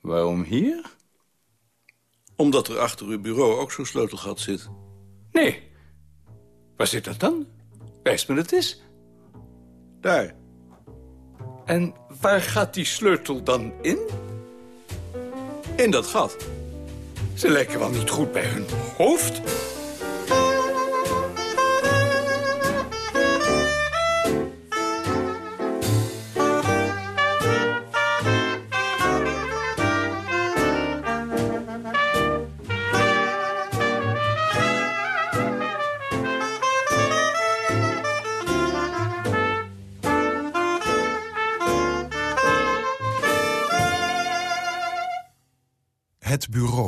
Waarom hier? Omdat er achter uw bureau ook zo'n sleutelgat zit. Nee, Waar zit dat dan? Wijs me het eens. Daar. En waar gaat die sleutel dan in? In dat gat. Ze lijken wel niet goed bij hun hoofd. Het Bureau,